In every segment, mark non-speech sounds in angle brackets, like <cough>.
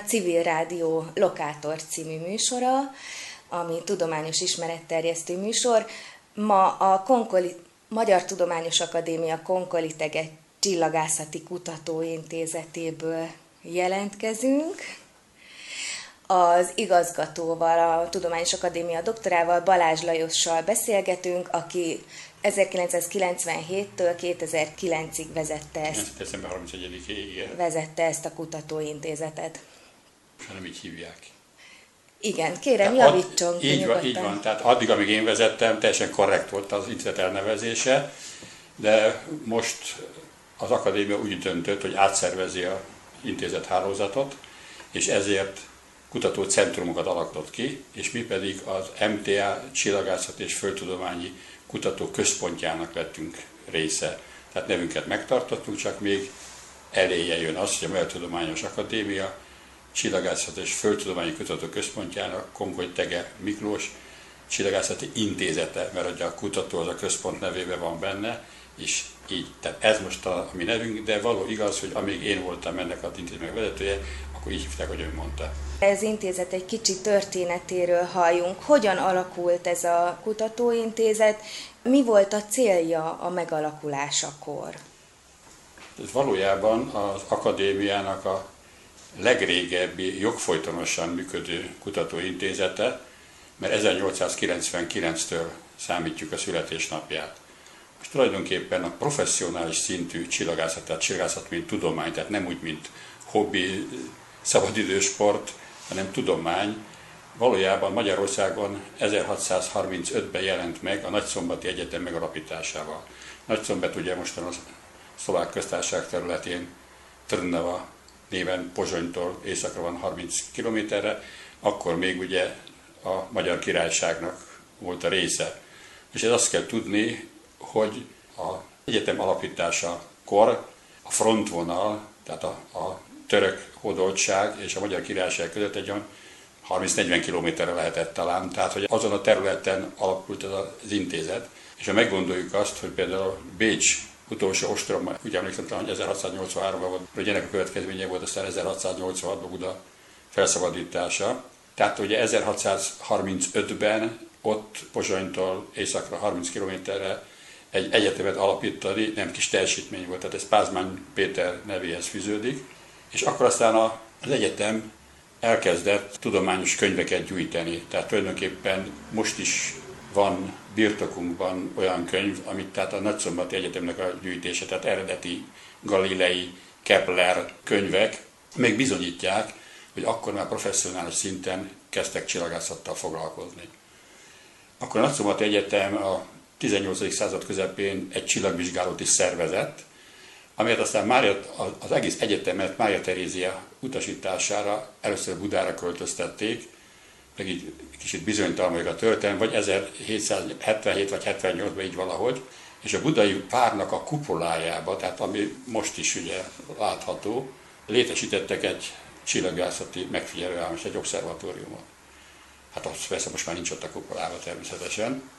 Civil Rádió Lokátor című műsora, ami tudományos ismeretterjesztő műsor. Ma a Konkoli, Magyar Tudományos Akadémia Konkolitege Csillagászati Kutatóintézetéből jelentkezünk. Az igazgatóval, a Tudományos Akadémia doktorával, Balázs Lajossal beszélgetünk, aki 1997-től 2009-ig vezette ezt. December 31-ig. Vezette ezt a kutatóintézetet. Nem így hívják. Igen, kérem, tehát javítson ki így van, így van, tehát addig, amíg én vezettem, teljesen korrekt volt az intézet elnevezése, de most az akadémia úgy döntött, hogy átszervezi a intézet hálózatot, és ezért kutató centrumokat alakított ki, és mi pedig az MTA Csillagászat és Földtudományi Kutató Központjának lettünk része. Tehát nevünket megtartottuk, csak még eléje jön az, hogy a Magyar Tudományos Akadémia Csillagászat és Földtudományi Kutató Központjának Konkoly Tege Miklós Csillagászati Intézete, mert ugye a kutató az a központ nevében van benne, és így. Tehát ez most a, a mi nevünk, de való igaz, hogy amíg én voltam ennek az intézmények vezetője, akkor így hívták, hogy ő mondta. Ez intézet egy kicsi történetéről halljunk. Hogyan alakult ez a kutatóintézet? Mi volt a célja a megalakulásakor? Ez valójában az akadémiának a legrégebbi jogfolytonosan működő kutatóintézete, mert 1899-től számítjuk a születésnapját. Most tulajdonképpen a professzionális szintű csillagászat, tehát csillagászat, mint tudomány, tehát nem úgy, mint hobbi, szabadidősport, hanem tudomány, valójában Magyarországon 1635-ben jelent meg a Nagyszombati Egyetem megalapításával. Nagyszombat ugye mostan a szlovák köztársaság területén Trnava néven Pozsonytól északra van 30 kilométerre, akkor még ugye a Magyar Királyságnak volt a része. És ez azt kell tudni, hogy a egyetem alapításakor a frontvonal, tehát a, a török hódoltság és a Magyar Királyság között egy olyan 30-40 kilométerre lehetett talán, tehát hogy azon a területen alapult ez az intézet. És ha meggondoljuk azt, hogy például Bécs utolsó ostrom, úgy emlékszem hogy 1683-ban volt, hogy ennek a következménye volt aztán 1686-ban Buda felszabadítása. Tehát ugye 1635-ben ott Pozsonytól északra 30 kilométerre egy egyetemet alapítani nem kis teljesítmény volt, tehát ez Pázmány Péter nevéhez fűződik, és akkor aztán az egyetem elkezdett tudományos könyveket gyűjteni. Tehát tulajdonképpen most is van birtokunkban olyan könyv, amit tehát a Nagyszombati Egyetemnek a gyűjtése, tehát eredeti Galilei, Kepler könyvek még bizonyítják, hogy akkor már professzionális szinten kezdtek csillagászattal foglalkozni. Akkor a Nagyszombati Egyetem a 18. század közepén egy csillagvizsgálót is szervezett, amelyet aztán Mária, az egész egyetemet Mária Terézia utasítására először Budára költöztették, meg így kicsit bizonytalan a történet, vagy 1777 vagy 78-ban így valahogy, és a budai várnak a kupolájába, tehát ami most is ugye látható, létesítettek egy csillagászati megfigyelőállomás, egy obszervatóriumot. Hát az persze most már nincs ott a kupolában természetesen,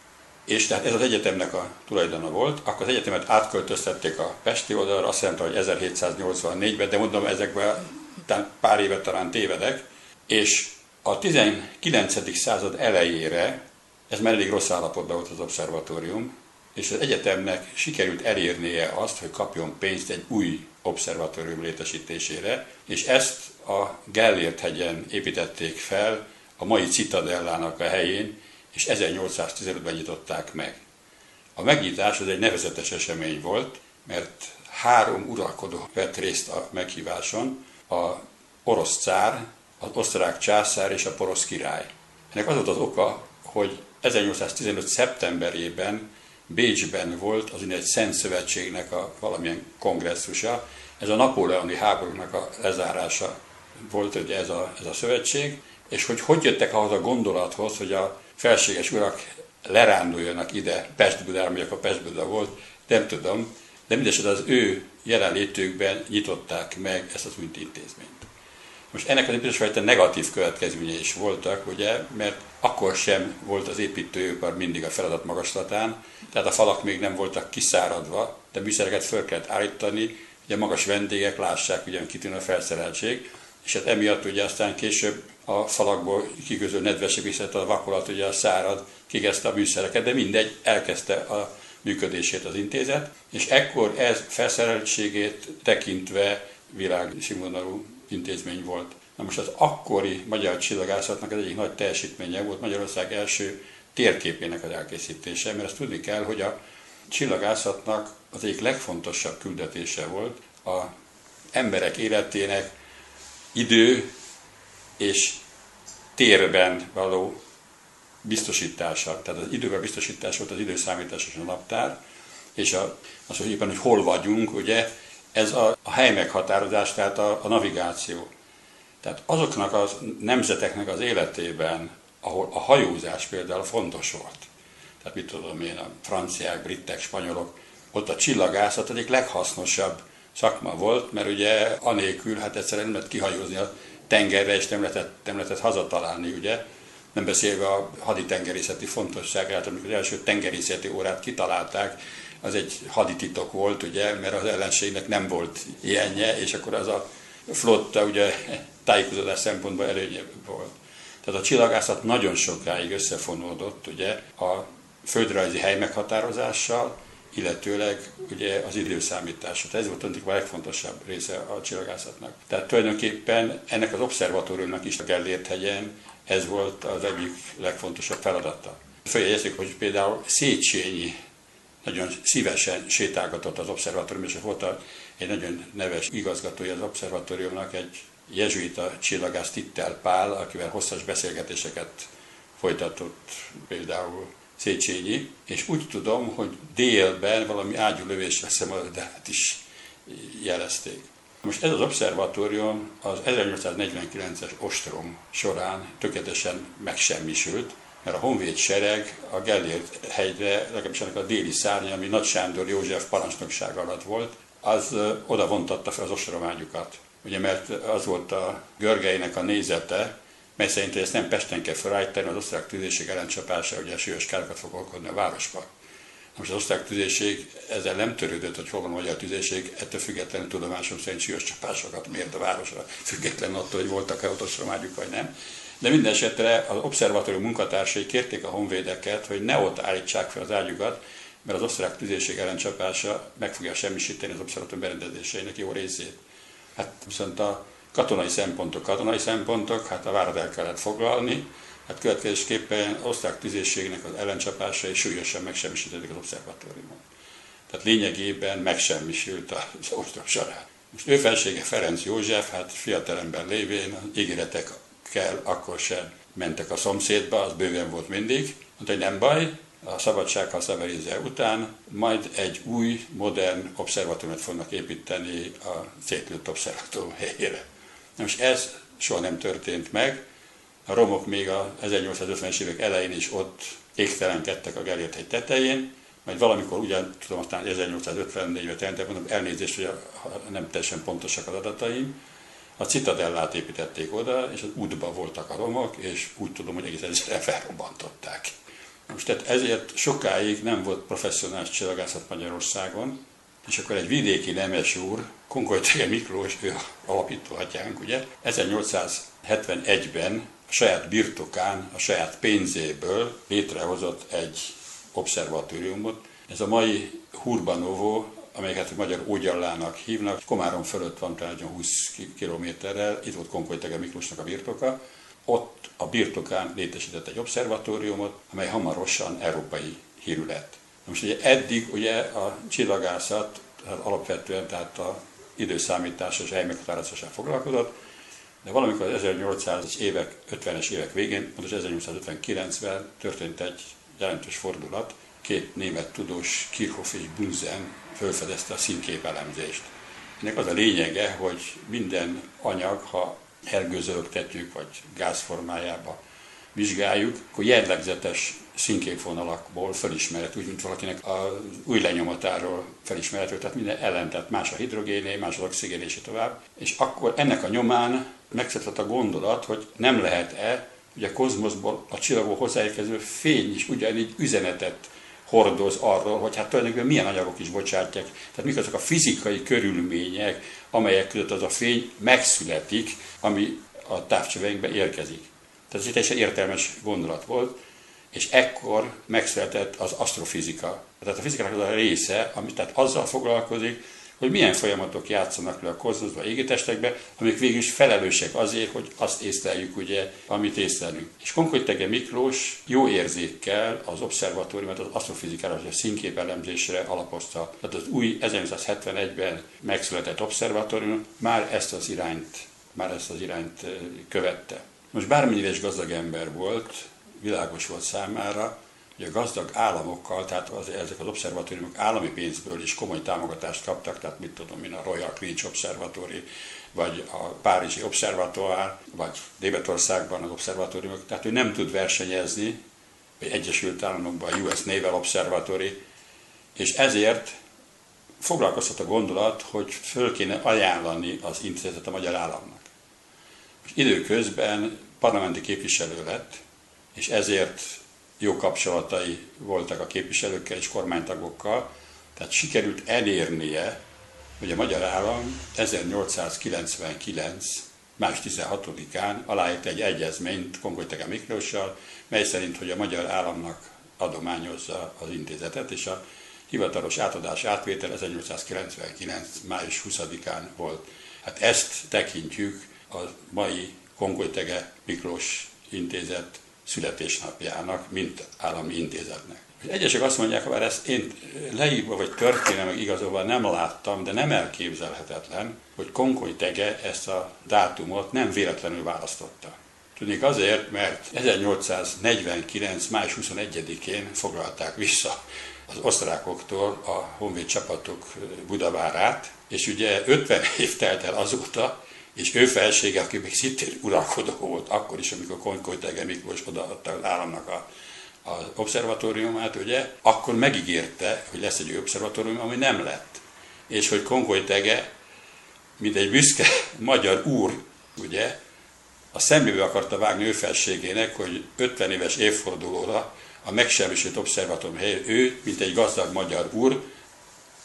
és tehát ez az egyetemnek a tulajdona volt, akkor az egyetemet átköltöztették a Pesti oldalra, azt jelenti, hogy 1784-ben, de mondom, ezekben pár évet talán tévedek, és a 19. század elejére, ez már elég rossz állapotban volt az obszervatórium, és az egyetemnek sikerült elérnie azt, hogy kapjon pénzt egy új obszervatórium létesítésére, és ezt a Gellért hegyen építették fel, a mai Citadellának a helyén, és 1815-ben nyitották meg. A megnyitás az egy nevezetes esemény volt, mert három uralkodó vett részt a meghíváson, a orosz cár, az osztrák császár és a porosz király. Ennek az volt az oka, hogy 1815. szeptemberében Bécsben volt az egy Szent Szövetségnek a valamilyen kongresszusa. Ez a napóleoni háborúnak a lezárása volt ugye ez a, ez a szövetség, és hogy hogy jöttek ahhoz a gondolathoz, hogy a felséges urak leránduljanak ide Pest-Budára, ami akkor Pest-Buda volt, nem tudom, de mindesetre az ő jelenlétükben nyitották meg ezt az új intézményt. Most ennek az bizonyos negatív következményei is voltak, ugye, mert akkor sem volt az építőipar mindig a feladat magaslatán, tehát a falak még nem voltak kiszáradva, de műszereket föl kellett állítani, ugye magas vendégek lássák, ugyan kitűnő a felszereltség, és hát emiatt ugye aztán később a falakból kigöző nedvesek visszat a vakolat, ugye a szárad, kigezdte a műszereket, de mindegy, elkezdte a működését az intézet, és ekkor ez felszereltségét tekintve világszínvonalú intézmény volt. Na most az akkori magyar csillagászatnak az egyik nagy teljesítménye volt Magyarország első térképének az elkészítése, mert azt tudni kell, hogy a csillagászatnak az egyik legfontosabb küldetése volt a emberek életének idő és térben való biztosítása. Tehát az időben biztosítás volt az időszámítás és a naptár, és a, az, hogy éppen, hogy hol vagyunk, ugye, ez a, a hely meghatározás, tehát a, a navigáció. Tehát azoknak a nemzeteknek az életében, ahol a hajózás például fontos volt, tehát mit tudom én, a franciák, britek, spanyolok, ott a csillagászat egyik leghasznosabb szakma volt, mert ugye anélkül hát egyszerűen nem lehet kihajózni a tengerre, és nem lehetett, nem lehetett hazatalálni, ugye. Nem beszélve a haditengerészeti fontosságát, amikor az első tengerészeti órát kitalálták, az egy hadititok volt, ugye, mert az ellenségnek nem volt ilyenje, és akkor az a flotta ugye tájékozódás szempontból előnye volt. Tehát a csillagászat nagyon sokáig összefonódott ugye a földrajzi hely meghatározással, illetőleg ugye az időszámítása. Ez volt a legfontosabb része a csillagászatnak. Tehát tulajdonképpen ennek az obszervatóriumnak is a Gellért hegyen ez volt az egyik legfontosabb feladata. Följegyezik, hogy például Széchenyi nagyon szívesen sétálgatott az obszervatórium, és volt egy nagyon neves igazgatója az obszervatóriumnak, egy jezsuita csillagász Tittel Pál, akivel hosszas beszélgetéseket folytatott például Széchenyi, és úgy tudom, hogy délben valami ágyulövésre szemadat is jelezték. Most ez az obszervatórium az 1849-es ostrom során tökéletesen megsemmisült, mert a honvéd sereg a Gellért hegyre, legalábbis ennek a déli szárnya, ami Nagy Sándor József parancsnokság alatt volt, az oda vontatta fel az ostromágyukat. Ugye, mert az volt a Görgeinek a nézete, mely szerint, hogy ezt nem Pesten kell felállítani, az osztrák tüzérség ellencsapása ugye súlyos károkat fog okozni a városba. Most az osztrák tüzérség ezzel nem törődött, hogy hol van a magyar tüzérség, ettől függetlenül tudomásom szerint súlyos csapásokat mért a városra, független attól, hogy voltak-e otosromágyuk vagy nem. De minden esetre az obszervatórium munkatársai kérték a honvédeket, hogy ne ott állítsák fel az ágyukat, mert az osztrák tüzérség ellencsapása meg fogja semmisíteni az obszervatórium berendezéseinek jó részét. Hát viszont a katonai szempontok, katonai szempontok, hát a várat el kellett foglalni, hát következésképpen osztrák tüzérségnek az ellencsapásai súlyosan megsemmisítették az obszervatóriumot. Tehát lényegében megsemmisült az ostrov során. Most ő felsége Ferenc József, hát fiatalember lévén ígéretekkel akkor sem mentek a szomszédba, az bőven volt mindig. Mondta, hogy nem baj, a szabadsággal Szemeréze után, majd egy új, modern obszervatóriumot fognak építeni a szétlőtt obszervatórium helyére. Most ez soha nem történt meg. A romok még a 1850-es évek elején is ott égtelenkedtek a Gellért hegy tetején, majd valamikor ugyan, tudom, aztán 1854-ben tehentem, mondom, elnézést, hogy nem teljesen pontosak az adataim, a citadellát építették oda, és az útban voltak a romok, és úgy tudom, hogy egész egyszerűen felrobbantották. Most tehát ezért sokáig nem volt professzionális csillagászat Magyarországon, és akkor egy vidéki nemes úr, Konkoly Miklós, ő alapító atyánk, ugye, 1871-ben a saját birtokán, a saját pénzéből létrehozott egy obszervatóriumot. Ez a mai Hurbanovo, amelyet a magyar Ógyallának hívnak, Komárom fölött van, tehát 20 kilométerrel, itt volt Konkoly Miklósnak a birtoka, ott a birtokán létesített egy obszervatóriumot, amely hamarosan európai hírű lett. Most ugye eddig ugye a csillagászat tehát alapvetően tehát a időszámítás és helymeghatározásán foglalkozott, de valamikor az 1800-as évek, 50-es évek végén, pontos 1859-ben történt egy jelentős fordulat. Két német tudós, Kirchhoff és Bunzen felfedezte a színképelemzést. Ennek az a lényege, hogy minden anyag, ha elgőzölögtetjük, vagy gázformájába vizsgáljuk, akkor jellegzetes színképvonalakból felismerhető, úgy, mint valakinek a új lenyomatáról felismerhető, tehát minden ellen, tehát más a hidrogéné, más az oxigén, és tovább. És akkor ennek a nyomán megszületett a gondolat, hogy nem lehet-e, hogy a kozmoszból a csillagból hozzáérkező fény is ugyanígy üzenetet hordoz arról, hogy hát tulajdonképpen milyen anyagok is bocsátják, tehát mik azok a fizikai körülmények, amelyek között az a fény megszületik, ami a távcsöveinkbe érkezik. Tehát ez egy teljesen értelmes gondolat volt, és ekkor megszületett az asztrofizika. Tehát a fizikának az a része, ami tehát azzal foglalkozik, hogy milyen folyamatok játszanak le a kozmosba, a égitestekbe, amik végül is felelősek azért, hogy azt észleljük, ugye, amit észlelünk. És Konkolytege Miklós jó érzékkel az obszervatóriumot az asztrofizikára, a színkép elemzésre alapozta. Tehát az új 1971-ben megszületett obszervatórium már ezt az irányt, már ezt az irányt követte. Most bármennyire is gazdag ember volt, világos volt számára, hogy a gazdag államokkal, tehát az, ezek az obszervatóriumok állami pénzből is komoly támogatást kaptak, tehát mit tudom én, a Royal Greenwich Observatory, vagy a Párizsi Observatoire, vagy Németországban az obszervatóriumok, tehát ő nem tud versenyezni, vagy Egyesült Államokban a US Naval Observatory, és ezért foglalkoztat a gondolat, hogy föl kéne ajánlani az intézet a magyar államnak. Most időközben parlamenti képviselő lett, és ezért jó kapcsolatai voltak a képviselőkkel és kormánytagokkal, tehát sikerült elérnie, hogy a magyar állam 1899. május 16-án aláírt egy egyezményt Kongolytege Miklóssal, mely szerint, hogy a magyar államnak adományozza az intézetet, és a hivatalos átadás átvétel 1899. május 20-án volt. Hát ezt tekintjük a mai Kongolytege Miklós intézet születésnapjának, mint állami intézetnek. Egyesek azt mondják, hogy ezt én leírva vagy történelmi igazolva nem láttam, de nem elképzelhetetlen, hogy Konkoly Tege ezt a dátumot nem véletlenül választotta. Tudnék azért, mert 1849. május 21-én foglalták vissza az osztrákoktól a honvéd csapatok Budavárát, és ugye 50 év telt el azóta, és ő felsége, aki még szintén uralkodó volt, akkor is, amikor Konykolytege Miklós odaadta az államnak a, az obszervatóriumát, ugye, akkor megígérte, hogy lesz egy obszervatórium, ami nem lett. És hogy Konkolytege, mint egy büszke magyar úr, ugye, a szemébe akarta vágni ő felségének, hogy 50 éves évfordulóra a megsemmisült obszervatórium helyén ő, mint egy gazdag magyar úr,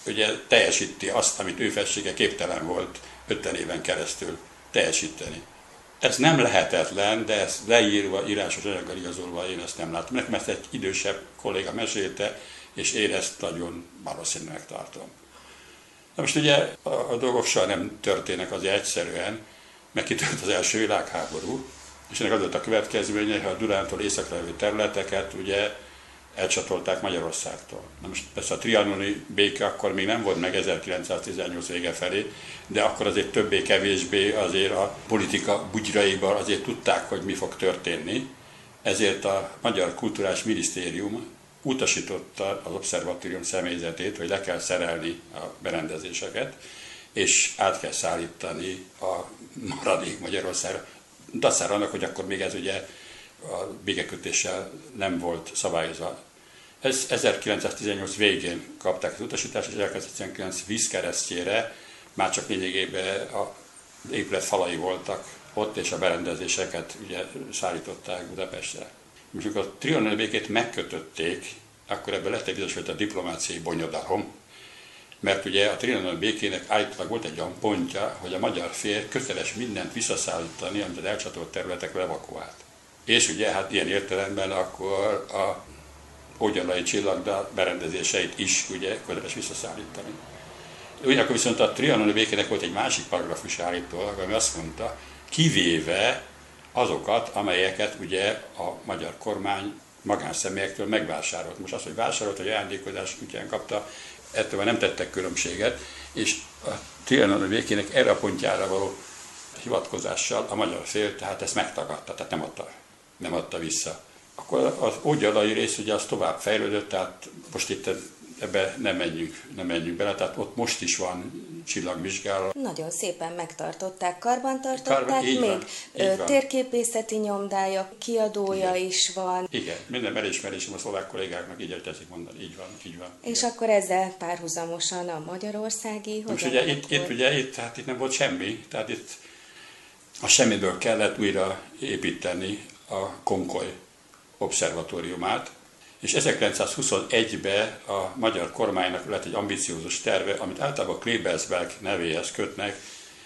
ugye teljesíti azt, amit ő felsége képtelen volt 50 éven keresztül teljesíteni. Ez nem lehetetlen, de ezt leírva, írásos anyaggal igazolva én ezt nem látom. Nekem ezt egy idősebb kolléga mesélte, és én ezt nagyon valószínűleg tartom. Na most ugye a, a dolgok soha nem történnek azért egyszerűen, mert kitört az első világháború, és ennek az volt a következménye, hogy a Dunántól északra területeket ugye elcsatolták Magyarországtól. Na most persze a trianoni béke akkor még nem volt meg 1918 vége felé, de akkor azért többé-kevésbé azért a politika bugyraiban azért tudták, hogy mi fog történni. Ezért a Magyar Kulturális Minisztérium utasította az obszervatórium személyzetét, hogy le kell szerelni a berendezéseket, és át kell szállítani a maradék Magyarországra. Dacára annak, hogy akkor még ez ugye a békekötéssel nem volt szabályozva. Ez 1918 végén kapták az utasítást, és 1919 vízkeresztjére már csak lényegében a épület falai voltak ott, és a berendezéseket ugye szállították Budapestre. És amikor a trianoni békét megkötötték, akkor ebből lett egy bizonyos a diplomáciai bonyodalom, mert ugye a trianoni békének állítólag volt egy olyan pontja, hogy a magyar fél köteles mindent visszaszállítani, amit az elcsatolt területekre evakuált. És ugye hát ilyen értelemben akkor a Ogyalai csillagda berendezéseit is ugye köteles visszaszállítani. Ugyanakkor viszont a trianoni békének volt egy másik paragrafus állítólag, ami azt mondta, kivéve azokat, amelyeket ugye a magyar kormány magánszemélyektől megvásárolt. Most az, hogy vásárolt, hogy ajándékozás útján kapta, ettől nem tettek különbséget, és a trianoni békének erre a pontjára való hivatkozással a magyar fél tehát ezt megtagadta, tehát nem adta, nem adta vissza. Akkor az ógyalai rész ugye az tovább fejlődött, tehát most itt ebbe nem menjünk, nem menjünk bele, tehát ott most is van csillagvizsgálat. Nagyon szépen megtartották, karbantartották, Karban, még van, van. térképészeti nyomdája, kiadója Igen. is van. Igen, minden elismerésem a szlovák kollégáknak így teszik mondani, így van, így van. És Igen. akkor ezzel párhuzamosan a magyarországi, Most ugye itt, itt, ugye itt, tehát itt nem volt semmi, tehát itt a semmiből kellett újra építeni a Konkoly obszervatóriumát, És 1921-ben a magyar kormánynak lett egy ambiciózus terve, amit általában Klebersberg nevéhez kötnek,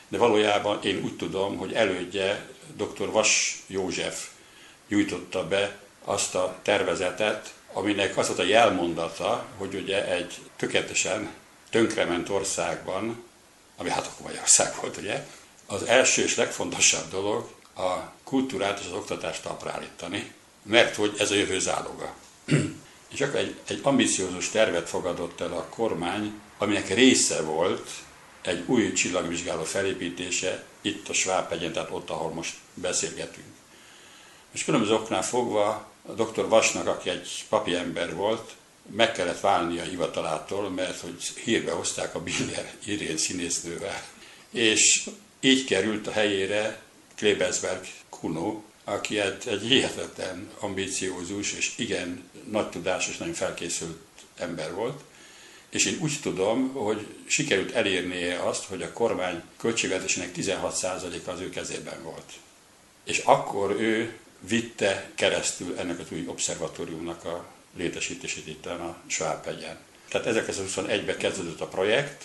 de valójában én úgy tudom, hogy elődje dr. Vas József nyújtotta be azt a tervezetet, aminek az volt a jelmondata, hogy ugye egy tökéletesen tönkrement országban, ami hát akkor Magyarország volt, ugye, az első és legfontosabb dolog a kultúrát és az oktatást talpraállítani, mert hogy ez a jövő záloga. <clears throat> és akkor egy, egy ambiciózus tervet fogadott el a kormány, aminek része volt egy új csillagvizsgáló felépítése itt a Sváb tehát ott, ahol most beszélgetünk. És különböző oknál fogva a dr. Vasnak, aki egy papi ember volt, meg kellett válni a hivatalától, mert hogy hírbe hozták a Biller Irén színésznővel. És így került a helyére Klebesberg Kuno, aki egy, egy hihetetlen ambíciózus és igen nagy tudás és nagyon felkészült ember volt. És én úgy tudom, hogy sikerült elérnie azt, hogy a kormány költségvetésének 16%-a az ő kezében volt. És akkor ő vitte keresztül ennek az új obszervatóriumnak a létesítését itt a Svábhegyen. Tehát 1921-ben kezdődött a projekt,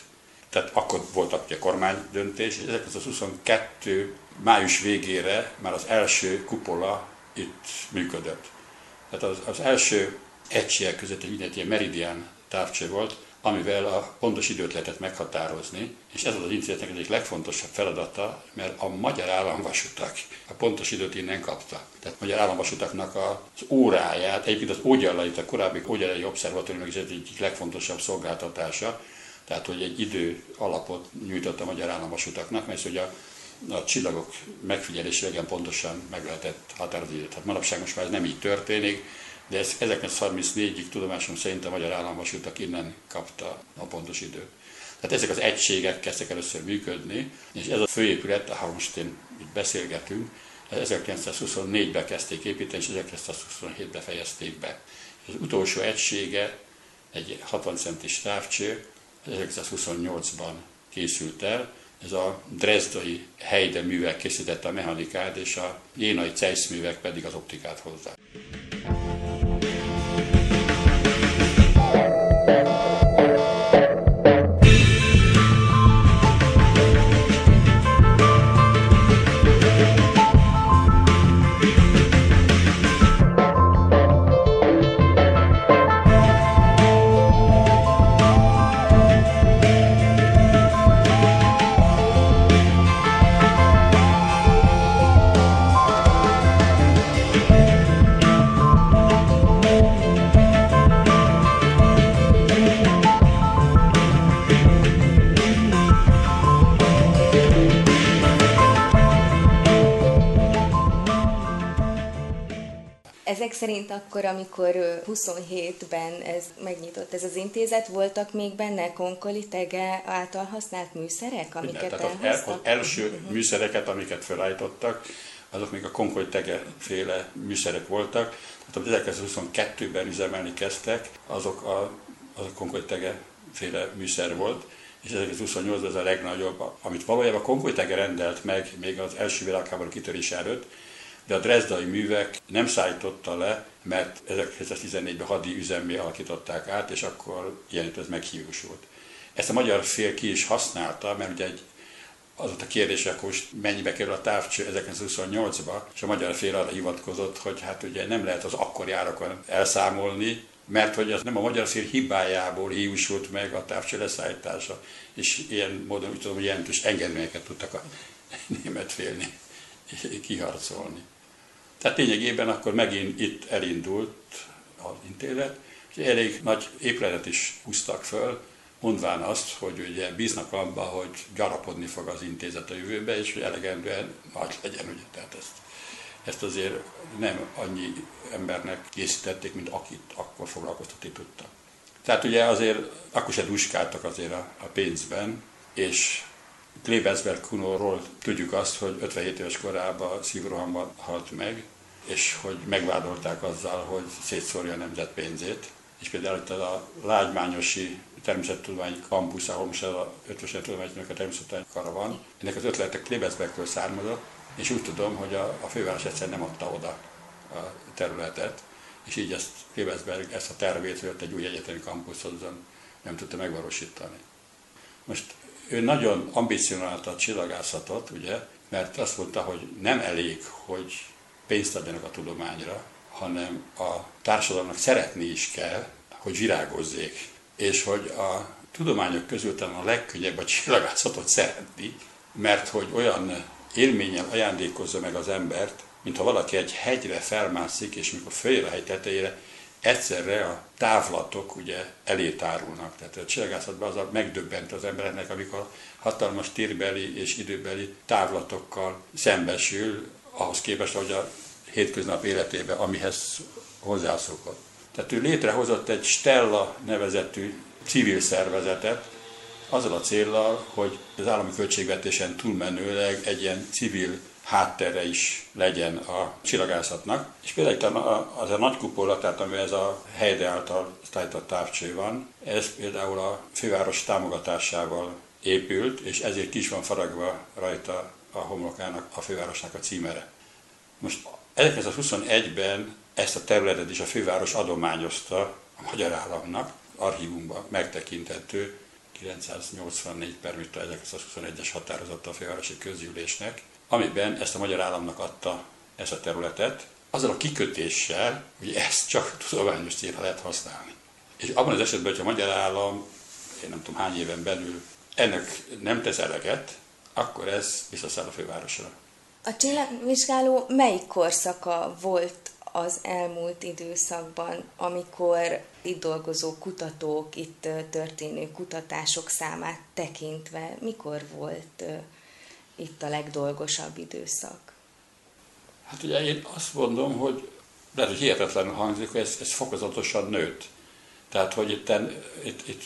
tehát akkor voltak ugye kormány döntés, és 1922 május végére már az első kupola itt működött. Tehát az, az első egységek között egy ilyen meridian távcső volt, amivel a pontos időt lehetett meghatározni, és ez az az intézetnek egyik legfontosabb feladata, mert a magyar államvasutak a pontos időt innen kapta. Tehát a magyar államvasutaknak az óráját, egyébként az ógyarlait, a korábbi ógyarlai obszervatórium is egyik legfontosabb szolgáltatása, tehát hogy egy idő alapot nyújtott a magyar államvasutaknak, mert hogy a, a csillagok megfigyelése igen pontosan meg lehetett határozni. Tehát manapság most már ez nem így történik, de ez 1934-ig tudomásom szerint a magyar államvasutak innen kapta a pontos időt. Tehát ezek az egységek kezdtek először működni, és ez a főépület, ahol most én itt beszélgetünk, 1924-ben kezdték építeni, és 1927-ben fejezték be. Az utolsó egysége, egy 60 centis távcső, 1928-ban készült el, ez a Dresdai Heide művek készítette a mechanikát, és a jénai Zeiss művek pedig az optikát hozzák. Szerint akkor, amikor 27-ben ez megnyitott ez az intézet, voltak még benne konkoli tege által használt műszerek, amiket Igen, tehát az, az első uh-huh. műszereket, amiket felállítottak, azok még a konkoli tege féle műszerek voltak. Tehát 1922-ben üzemelni kezdtek, azok a, az a konkoli tege féle műszer volt, és 1928 ez a legnagyobb, amit valójában Tege rendelt meg még az első világháború kitörés előtt, de a drezdai művek nem szállította le, mert 1914-ben hadi üzemmé alakították át, és akkor ilyen ez meghiúsult. Ezt a magyar fél ki is használta, mert ugye egy az volt a kérdés, akkor most mennyibe kerül a távcső 1928-ba, és a magyar fél arra hivatkozott, hogy hát ugye nem lehet az akkori árakon elszámolni, mert hogy az nem a magyar fél hibájából hiúsult meg a távcső leszállítása, és ilyen módon úgy tudom, hogy jelentős engedményeket tudtak a <laughs> német félni kiharcolni. Tehát lényegében akkor megint itt elindult az intézet, és elég nagy épületet is húztak föl, mondván azt, hogy ugye bíznak abba, hogy gyarapodni fog az intézet a jövőbe, és hogy elegendően nagy legyen, ugye, tehát ezt, ezt azért nem annyi embernek készítették, mint akit akkor foglalkoztatni tudtak. Tehát ugye azért akkor se duskáltak azért a, a pénzben, és Klebensberg Kunóról tudjuk azt, hogy 57 éves korában szívrohamban halt meg, és hogy megvádolták azzal, hogy szétszórja a nemzet pénzét. És például itt a Lágymányosi természettudományi kampusz, ahol most a 50 tudományok a természettudományi kara van, ennek az ötlete Klebensbergről származott, és úgy tudom, hogy a, a főváros egyszer nem adta oda a területet, és így ezt Krevezberg ezt a tervét, hogy egy új egyetemi kampusz hozzon, nem tudta megvalósítani. Most ő nagyon ambicionálta a csillagászatot, ugye, mert azt mondta, hogy nem elég, hogy pénzt adjanak a tudományra, hanem a társadalomnak szeretni is kell, hogy virágozzék, és hogy a tudományok közül talán a legkönnyebb a csillagászatot szeretni, mert hogy olyan élménnyel ajándékozza meg az embert, mintha valaki egy hegyre felmászik, és mikor följön a hegy tetejére, egyszerre a távlatok ugye elétárulnak. Tehát a csillagászatban az a megdöbbent az embereknek, amikor hatalmas térbeli és időbeli távlatokkal szembesül, ahhoz képest, hogy a hétköznap életében, amihez hozzászokott. Tehát ő létrehozott egy Stella nevezetű civil szervezetet, azzal a céllal, hogy az állami költségvetésen túlmenőleg egy ilyen civil háttere is legyen a csillagászatnak. És például az a nagy kupola, tehát ami ez a helyde által szállított távcső van, ez például a főváros támogatásával épült, és ezért is van faragva rajta a homlokának, a fővárosnak a címere. Most 1921-ben ezt a területet is a főváros adományozta a magyar államnak, archívumban megtekinthető 984 per 1921-es határozata a fővárosi közgyűlésnek, amiben ezt a magyar államnak adta ezt a területet, azzal a kikötéssel, hogy ezt csak tudományos célra lehet használni. És abban az esetben, hogy a magyar állam, én nem tudom hány éven belül ennek nem tesz eleget, akkor ez visszaszáll a fővárosra. A csillagvizsgáló melyik korszaka volt az elmúlt időszakban, amikor itt dolgozó kutatók, itt történő kutatások számát tekintve, mikor volt itt a legdolgosabb időszak? Hát ugye én azt mondom, hogy lehet, hogy hihetetlenül hangzik, hogy ez, ez fokozatosan nőtt. Tehát, hogy itt, itt, itt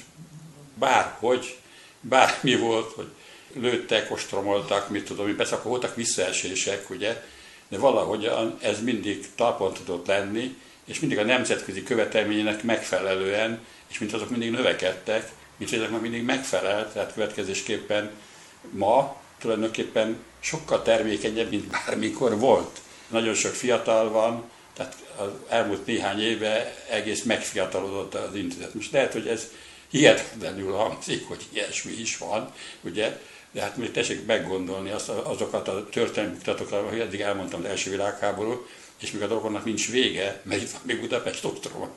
bárhogy, bármi volt, hogy lőttek, ostromoltak, mit tudom, persze akkor voltak visszaesések, ugye, de valahogy ez mindig talpon tudott lenni, és mindig a nemzetközi követelményének megfelelően, és mint azok mindig növekedtek, mint ezeknek mindig megfelelt, tehát következésképpen ma tulajdonképpen sokkal termékenyebb, mint bármikor volt. Nagyon sok fiatal van, tehát az elmúlt néhány éve egész megfiatalodott az intézet. Most lehet, hogy ez hihetetlenül hangzik, hogy ilyesmi is van, ugye, de hát még tessék meggondolni azt, azokat a történelmi mutatókat, ahogy eddig elmondtam az első világháború, és még a dolgoknak nincs vége, mert itt van még Budapest ostrom,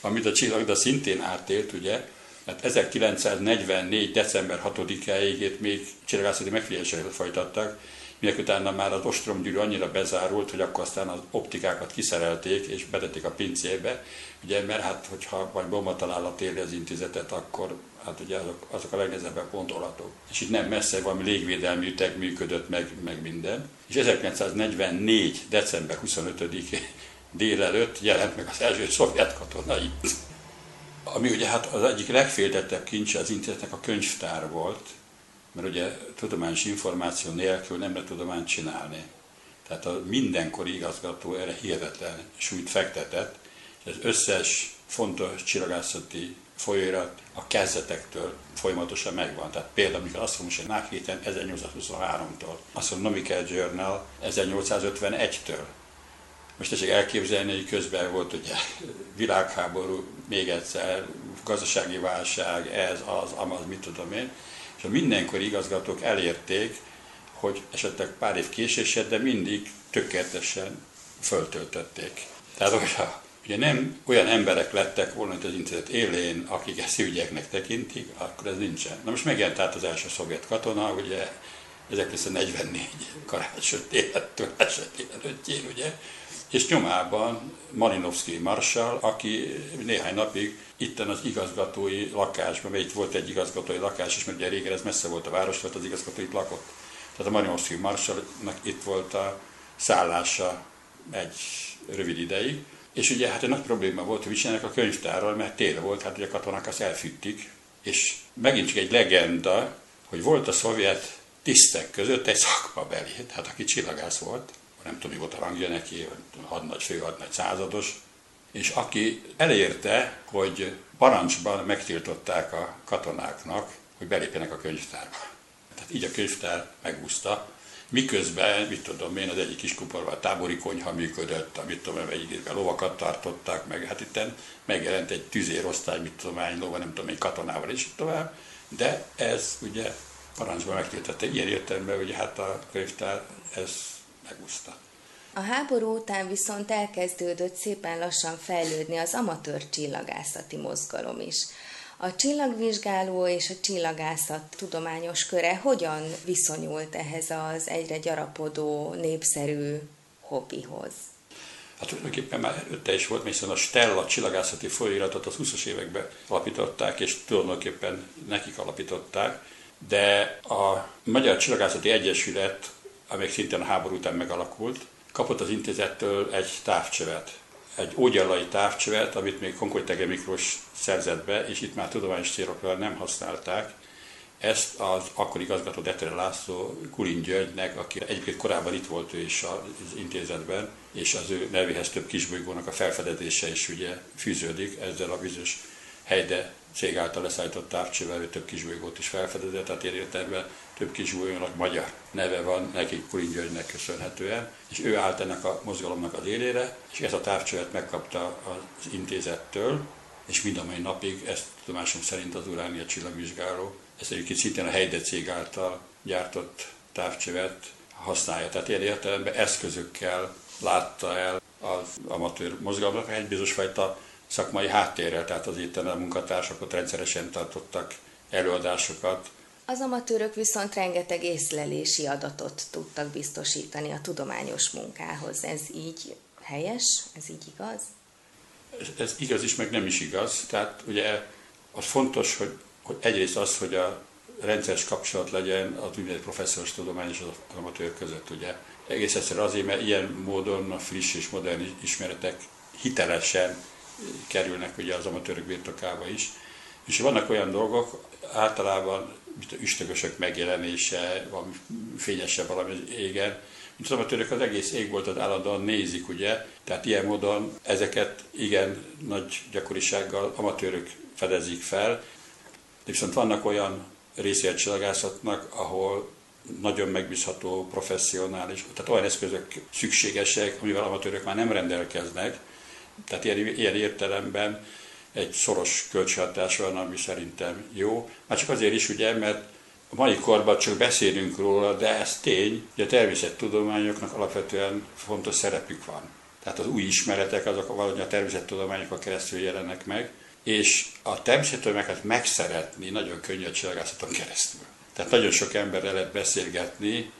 amit a csillagda szintén átélt, ugye, Hát 1944. december 6-áig még csillagászati megfigyeléseket folytattak, minek utána már az ostromgyűrű annyira bezárult, hogy akkor aztán az optikákat kiszerelték és betették a pincébe, ugye, mert hát hogyha vagy bomba éli az intézetet, akkor hát ugye azok, azok a legnehezebben pontolhatók. És itt nem messze valami légvédelmi üteg működött meg, meg minden. És 1944. december 25-én délelőtt jelent meg az első szovjet katonai ami ugye hát az egyik legféltettebb kincse az intézetnek a könyvtár volt, mert ugye tudományos információ nélkül nem lehet tudományt csinálni. Tehát a mindenkori igazgató erre hihetetlen súlyt fektetett, és az összes fontos csillagászati folyóirat a kezdetektől folyamatosan megvan. Tehát például, amikor Astronomy héten 1823-tól, Astronomical Journal 1851-től, most tessék elképzelni, hogy közben volt ugye világháború, még egyszer, gazdasági válság, ez, az, amaz, mit tudom én, és a mindenkori igazgatók elérték, hogy esetleg pár év késéssel, de mindig tökéletesen föltöltötték. Tehát hogyha ugye nem olyan emberek lettek volna itt az intézet élén, akik ezt ügyeknek tekintik, akkor ez nincsen. Na most megjelent át az első szovjet katona, ugye 1944 karácsony élettől esetén előttjén, ugye, és nyomában Malinowski Marshall, aki néhány napig itten az igazgatói lakásban, mert itt volt egy igazgatói lakás is, mert ugye régen ez messze volt a város, volt az igazgató itt lakott. Tehát a Malinowski Marshallnak itt volt a szállása egy rövid ideig, és ugye hát egy nagy probléma volt hogy Vicsenek a könyvtárral, mert tél volt, hát ugye a katonák azt elfűtték, és megint csak egy legenda, hogy volt a szovjet tisztek között egy szakmabeli, tehát aki csillagász volt, nem tudom, mi volt a rangja neki, hadnagy, főhadnagy, százados, és aki elérte, hogy parancsban megtiltották a katonáknak, hogy belépjenek a könyvtárba. Tehát így a könyvtár megúszta, Miközben, mit tudom én, az egyik kis kuparban a tábori konyha működött, amit tudom, egy időben lovakat tartották meg, hát itt megjelent egy tüzérosztály, mit tudom, egy lova, nem tudom, egy katonával és tovább, de ez ugye parancsban megtiltette. Ilyen értelemben, hogy hát a könyvtár ez megúszta. A háború után viszont elkezdődött szépen lassan fejlődni az amatőr csillagászati mozgalom is. A csillagvizsgáló és a csillagászat tudományos köre hogyan viszonyult ehhez az egyre gyarapodó, népszerű hobbihoz? Hát tulajdonképpen már előtte is volt, hiszen a Stella csillagászati folyóiratot az 20-as években alapították, és tulajdonképpen nekik alapították, de a Magyar Csillagászati Egyesület, amely szintén a háború után megalakult, kapott az intézettől egy távcsövet, egy ógyallai távcsövet, amit még Konkoly Tege Miklós szerzett be, és itt már tudományos célokra nem használták. Ezt az akkor igazgató Detre László Kulin Györgynek, aki egyébként korábban itt volt ő is az intézetben, és az ő nevéhez több kisbolygónak a felfedezése is ugye fűződik ezzel a bizonyos helyde cég által leszállított távcsővel több kisbolygót is felfedezett, tehát értelemben több kisbolygónak magyar neve van nekik Kulin Györgynek köszönhetően, és ő állt ennek a mozgalomnak az élére, és ezt a távcsövet megkapta az intézettől, és mind a mai napig, ezt tudomásom szerint az Uránia csillagvizsgáló, ezt egyébként szintén a Heide cég által gyártott távcsövet használja. Tehát ilyen értelemben eszközökkel látta el az amatőr mozgalomnak egy bizonyos fajta szakmai háttérrel, tehát az itt a munkatársak ott rendszeresen tartottak előadásokat. Az amatőrök viszont rengeteg észlelési adatot tudtak biztosítani a tudományos munkához. Ez így helyes? Ez így igaz? Ez, ez igaz is, meg nem is igaz. Tehát ugye az fontos, hogy, hogy egyrészt az, hogy a rendszeres kapcsolat legyen az úgynevezett professzoros tudomány és az amatőr között. Ugye. Egész egyszerűen azért, mert ilyen módon a friss és modern ismeretek hitelesen kerülnek ugye az amatőrök birtokába is. És vannak olyan dolgok, általában mint a üstögösök megjelenése, valami fényesebb valami égen, mint az amatőrök az egész égboltot állandóan nézik, ugye? Tehát ilyen módon ezeket igen nagy gyakorisággal amatőrök fedezik fel, de viszont vannak olyan részjelcsillagászatnak, ahol nagyon megbízható, professzionális, tehát olyan eszközök szükségesek, amivel amatőrök már nem rendelkeznek, tehát ilyen, ilyen értelemben egy szoros kölcsönhatás van, ami szerintem jó. Már csak azért is, ugye, mert a mai korban csak beszélünk róla, de ez tény, hogy a természettudományoknak alapvetően fontos szerepük van. Tehát az új ismeretek azok valahogy a természettudományokon keresztül jelennek meg, és a természettudományokat megszeretni nagyon könnyű a csillagászaton keresztül. Tehát nagyon sok emberrel lehet beszélgetni,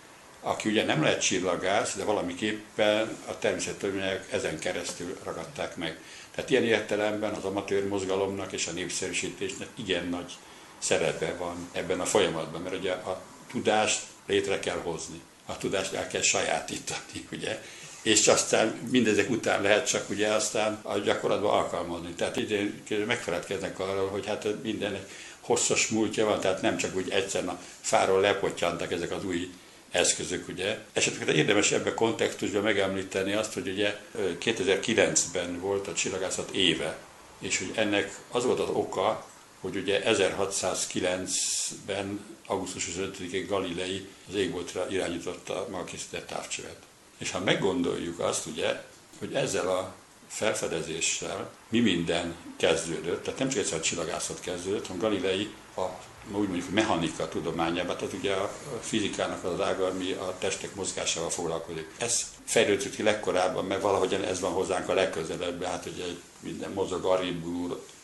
aki ugye nem lehet csillagász, de valamiképpen a természettudományok ezen keresztül ragadták meg. Tehát ilyen értelemben az amatőr mozgalomnak és a népszerűsítésnek igen nagy szerepe van ebben a folyamatban, mert ugye a tudást létre kell hozni, a tudást el kell sajátítani, ugye, és aztán mindezek után lehet csak ugye aztán a gyakorlatban alkalmazni. Tehát idén megfeledkeznek arról, hogy hát mindennek hosszas múltja van, tehát nem csak úgy egyszerűen a fáról lepottyantak ezek az új eszközök, ugye. Esetleg érdemes ebben kontextusban megemlíteni azt, hogy ugye 2009-ben volt a csillagászat éve, és hogy ennek az volt az oka, hogy ugye 1609-ben augusztus 25-én Galilei az égboltra irányította maga készített távcsövet. És ha meggondoljuk azt, ugye, hogy ezzel a felfedezéssel mi minden kezdődött, tehát nem csak egyszer a csillagászat kezdődött, hanem Galilei a úgy mondjuk mechanika tudományában, tehát ugye a fizikának az ága, ami a testek mozgásával foglalkozik. Ez fejlődött ki legkorábban, mert valahogyan ez van hozzánk a legközelebb, hát ugye minden mozog, arrébb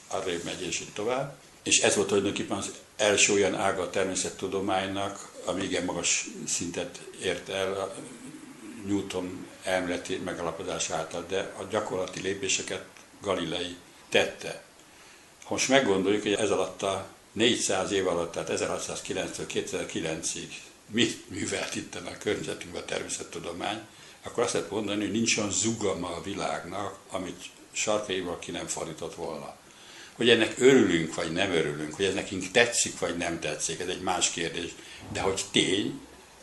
arrébb megy és így tovább. És ez volt tulajdonképpen az első olyan ága a természettudománynak, ami igen magas szintet ért el a Newton elméleti megalapozás által, de a gyakorlati lépéseket Galilei tette. Ha most meggondoljuk, hogy ez alatt a 400 év alatt, tehát 1609-től 2009-ig mit művelt itt a környezetünkben a természettudomány, akkor azt lehet mondani, hogy nincs olyan zugama a világnak, amit sarkaival ki nem fordított volna. Hogy ennek örülünk, vagy nem örülünk, hogy ez nekünk tetszik, vagy nem tetszik, ez egy más kérdés. De hogy tény,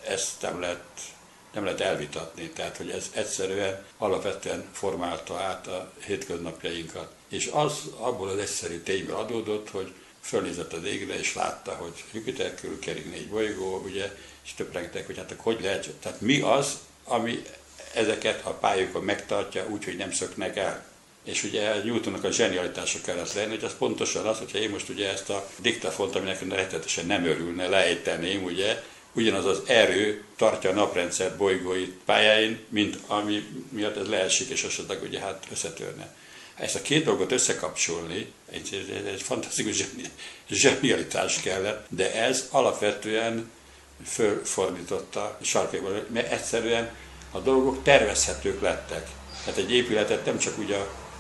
ezt nem lehet, nem lehet elvitatni. Tehát, hogy ez egyszerűen alapvetően formálta át a hétköznapjainkat. És az abból az egyszerű tényből adódott, hogy fölnézett az égre, és látta, hogy Jupiter körül kering négy bolygó, ugye, és töprengtek, hogy hát hogy lehet, tehát mi az, ami ezeket a pályákon megtartja úgy, hogy nem szöknek el. És ugye Newtonnak a zsenialitása kellett lenni, hogy az pontosan az, hogyha én most ugye ezt a diktafont, aminek rettetesen nem örülne, lejteném, ugye, ugyanaz az erő tartja a naprendszer bolygóit pályáin, mint ami miatt ez leesik, és esetleg ugye hát összetörne. Ezt a két dolgot összekapcsolni, egy, egy fantasztikus zsenialitás kellett, de ez alapvetően fölfordította sarkéból, mert egyszerűen a dolgok tervezhetők lettek. Tehát egy épületet nem csak úgy,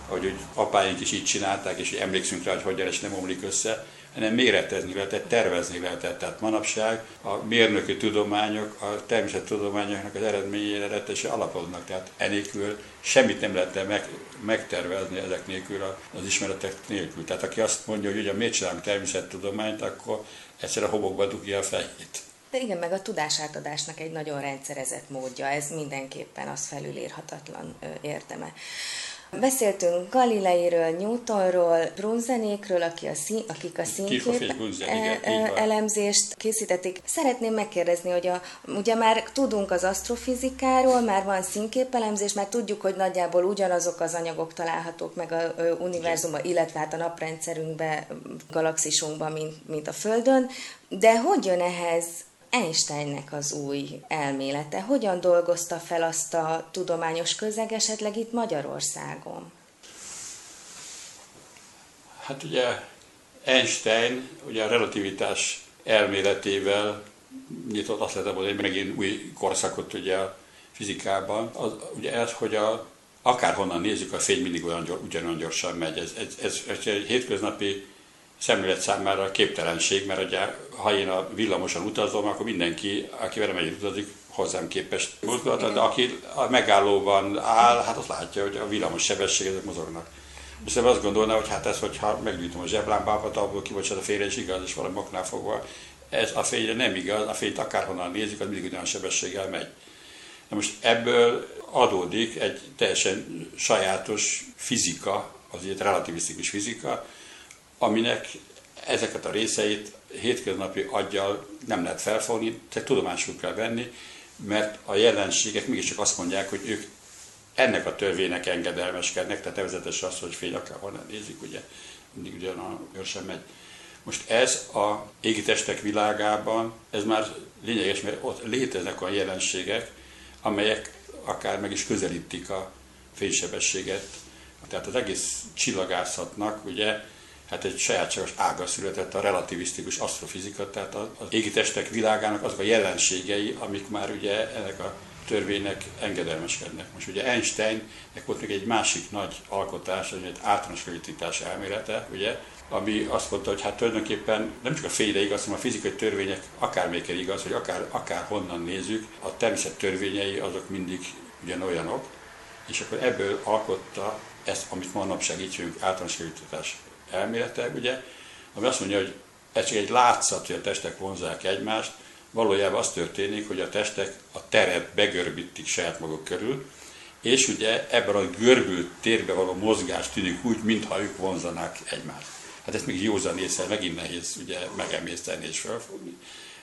ahogy úgy apáink is így csinálták, és emlékszünk rá, hogy hogyan és nem omlik össze, hanem méretezni lehetett, tervezni lehetett. Tehát manapság a mérnöki tudományok, a természettudományoknak az eredményére rettesen alapoznak. Tehát enélkül semmit nem lehetne meg, megtervezni ezek nélkül, az ismeretek nélkül. Tehát aki azt mondja, hogy ugye miért csinálunk természettudományt, akkor egyszer a homokba dugja a fejét. De igen, meg a tudásátadásnak egy nagyon rendszerezett módja, ez mindenképpen az felülírhatatlan érdeme. Beszéltünk Galileiről, Newtonról, Brunzenékről, aki a szín, akik a színkép e- e- elemzést készítették. Szeretném megkérdezni, hogy a, ugye már tudunk az asztrofizikáról, már van színképelemzés, már tudjuk, hogy nagyjából ugyanazok az anyagok találhatók meg a univerzumban, illetve hát a naprendszerünkben, galaxisunkban, mint, mint a Földön. De hogy jön ehhez Einsteinnek az új elmélete? Hogyan dolgozta fel azt a tudományos közeg esetleg itt Magyarországon? Hát ugye Einstein ugye a relativitás elméletével nyitott azt lehet hogy megint új korszakot ugye a fizikában. Az, ugye ez, hogy a, akárhonnan nézzük, a fény mindig olyan, ugyanolyan gyorsan megy. Ez, ez, ez, ez egy hétköznapi szemlélet számára képtelenség, mert ugye, ha én a villamosan utazom, akkor mindenki, aki velem együtt utazik, hozzám képes mozdulat, de aki a megállóban áll, hát azt látja, hogy a villamos sebesség, ezek mozognak. Viszont azt gondolná, hogy hát ez, hogyha meggyújtom a zseblámpákat, abból kibocsát a fényre, és igaz, és valami oknál fogva, ez a fényre nem igaz, a fényt akárhonnan nézik, az mindig ugyanolyan sebességgel megy. Na most ebből adódik egy teljesen sajátos fizika, az egy relativisztikus fizika, aminek ezeket a részeit hétköznapi aggyal nem lehet felfogni, tehát tudomásul kell venni, mert a jelenségek mégiscsak azt mondják, hogy ők ennek a törvénynek engedelmeskednek, tehát nevezetesen az, hogy fény akárhonnan nézik, ugye mindig ugyan a gyorsan megy. Most ez a égitestek világában, ez már lényeges, mert ott léteznek olyan jelenségek, amelyek akár meg is közelítik a fénysebességet. Tehát az egész csillagászatnak ugye hát egy sajátságos ága született a relativisztikus asztrofizika, tehát az égitestek világának azok a jelenségei, amik már ugye ennek a törvénynek engedelmeskednek. Most ugye Einsteinnek volt még egy másik nagy alkotás, egy általános relativitás elmélete, ugye, ami azt mondta, hogy hát tulajdonképpen nem csak a fényre igaz, hanem a fizikai törvények akármelyiken igaz, hogy akár, akár honnan nézzük, a természet törvényei azok mindig ugyanolyanok, és akkor ebből alkotta ezt, amit manapság így általános relativitás elmélete, ugye, ami azt mondja, hogy ez csak egy látszat, hogy a testek vonzák egymást, valójában az történik, hogy a testek a teret begörbítik saját maguk körül, és ugye ebben a görbült térbe való mozgás tűnik úgy, mintha ők vonzanák egymást. Hát ezt még józan észre megint nehéz ugye megemészteni és felfogni.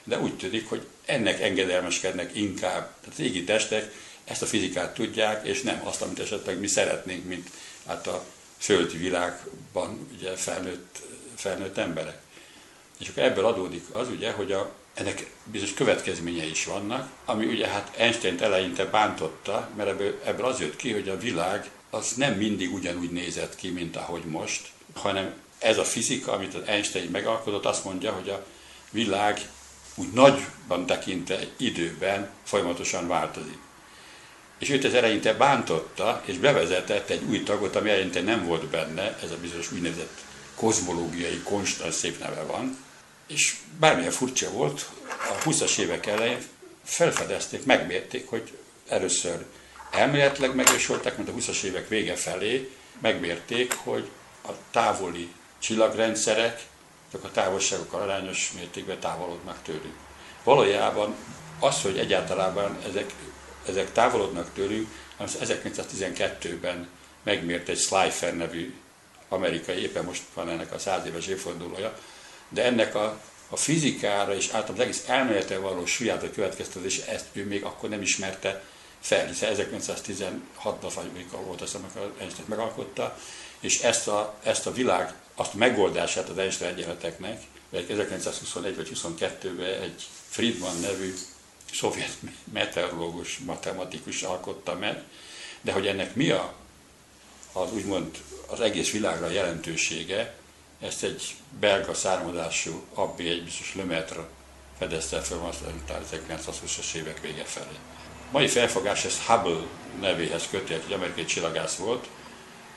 De úgy tűnik, hogy ennek engedelmeskednek inkább. Tehát régi testek ezt a fizikát tudják, és nem azt, amit esetleg mi szeretnénk, mint hát a földi világban ugye felnőtt, felnőtt emberek. És akkor ebből adódik az ugye, hogy a, ennek bizonyos következményei is vannak, ami ugye hát Einstein eleinte bántotta, mert ebből, ebből az jött ki, hogy a világ az nem mindig ugyanúgy nézett ki, mint ahogy most, hanem ez a fizika, amit az Einstein megalkotott, azt mondja, hogy a világ úgy nagyban tekintve időben folyamatosan változik és őt ez eleinte bántotta, és bevezetett egy új tagot, ami eleinte nem volt benne, ez a bizonyos úgynevezett kozmológiai konstans szép neve van, és bármilyen furcsa volt, a 20-as évek elején felfedezték, megmérték, hogy először elméletileg megjósolták, mint a 20-as évek vége felé, megmérték, hogy a távoli csillagrendszerek, csak a távolságokkal arányos mértékben távolodnak tőlünk. Valójában az, hogy egyáltalán ezek ezek távolodnak tőlünk, az 1912-ben megmért egy Slifer nevű amerikai, éppen most van ennek a száz éves évfordulója, de ennek a, a fizikára és általában az egész elmélete való súlyára következtetés, ezt ő még akkor nem ismerte fel, hiszen 1916-ban vagy mikor volt az, amikor Einstein megalkotta, és ezt a, ezt a világ, azt a megoldását az Einstein egyenleteknek, 1921 vagy 22-ben egy Friedman nevű szovjet meteorológus, matematikus alkotta meg, de hogy ennek mi a, az úgymond az egész világra jelentősége, ezt egy belga származású abbi, egy biztos Lemaitre fedezte fel az 1920-as évek vége felé. Mai felfogás ezt Hubble nevéhez köti, egy amerikai csillagász volt,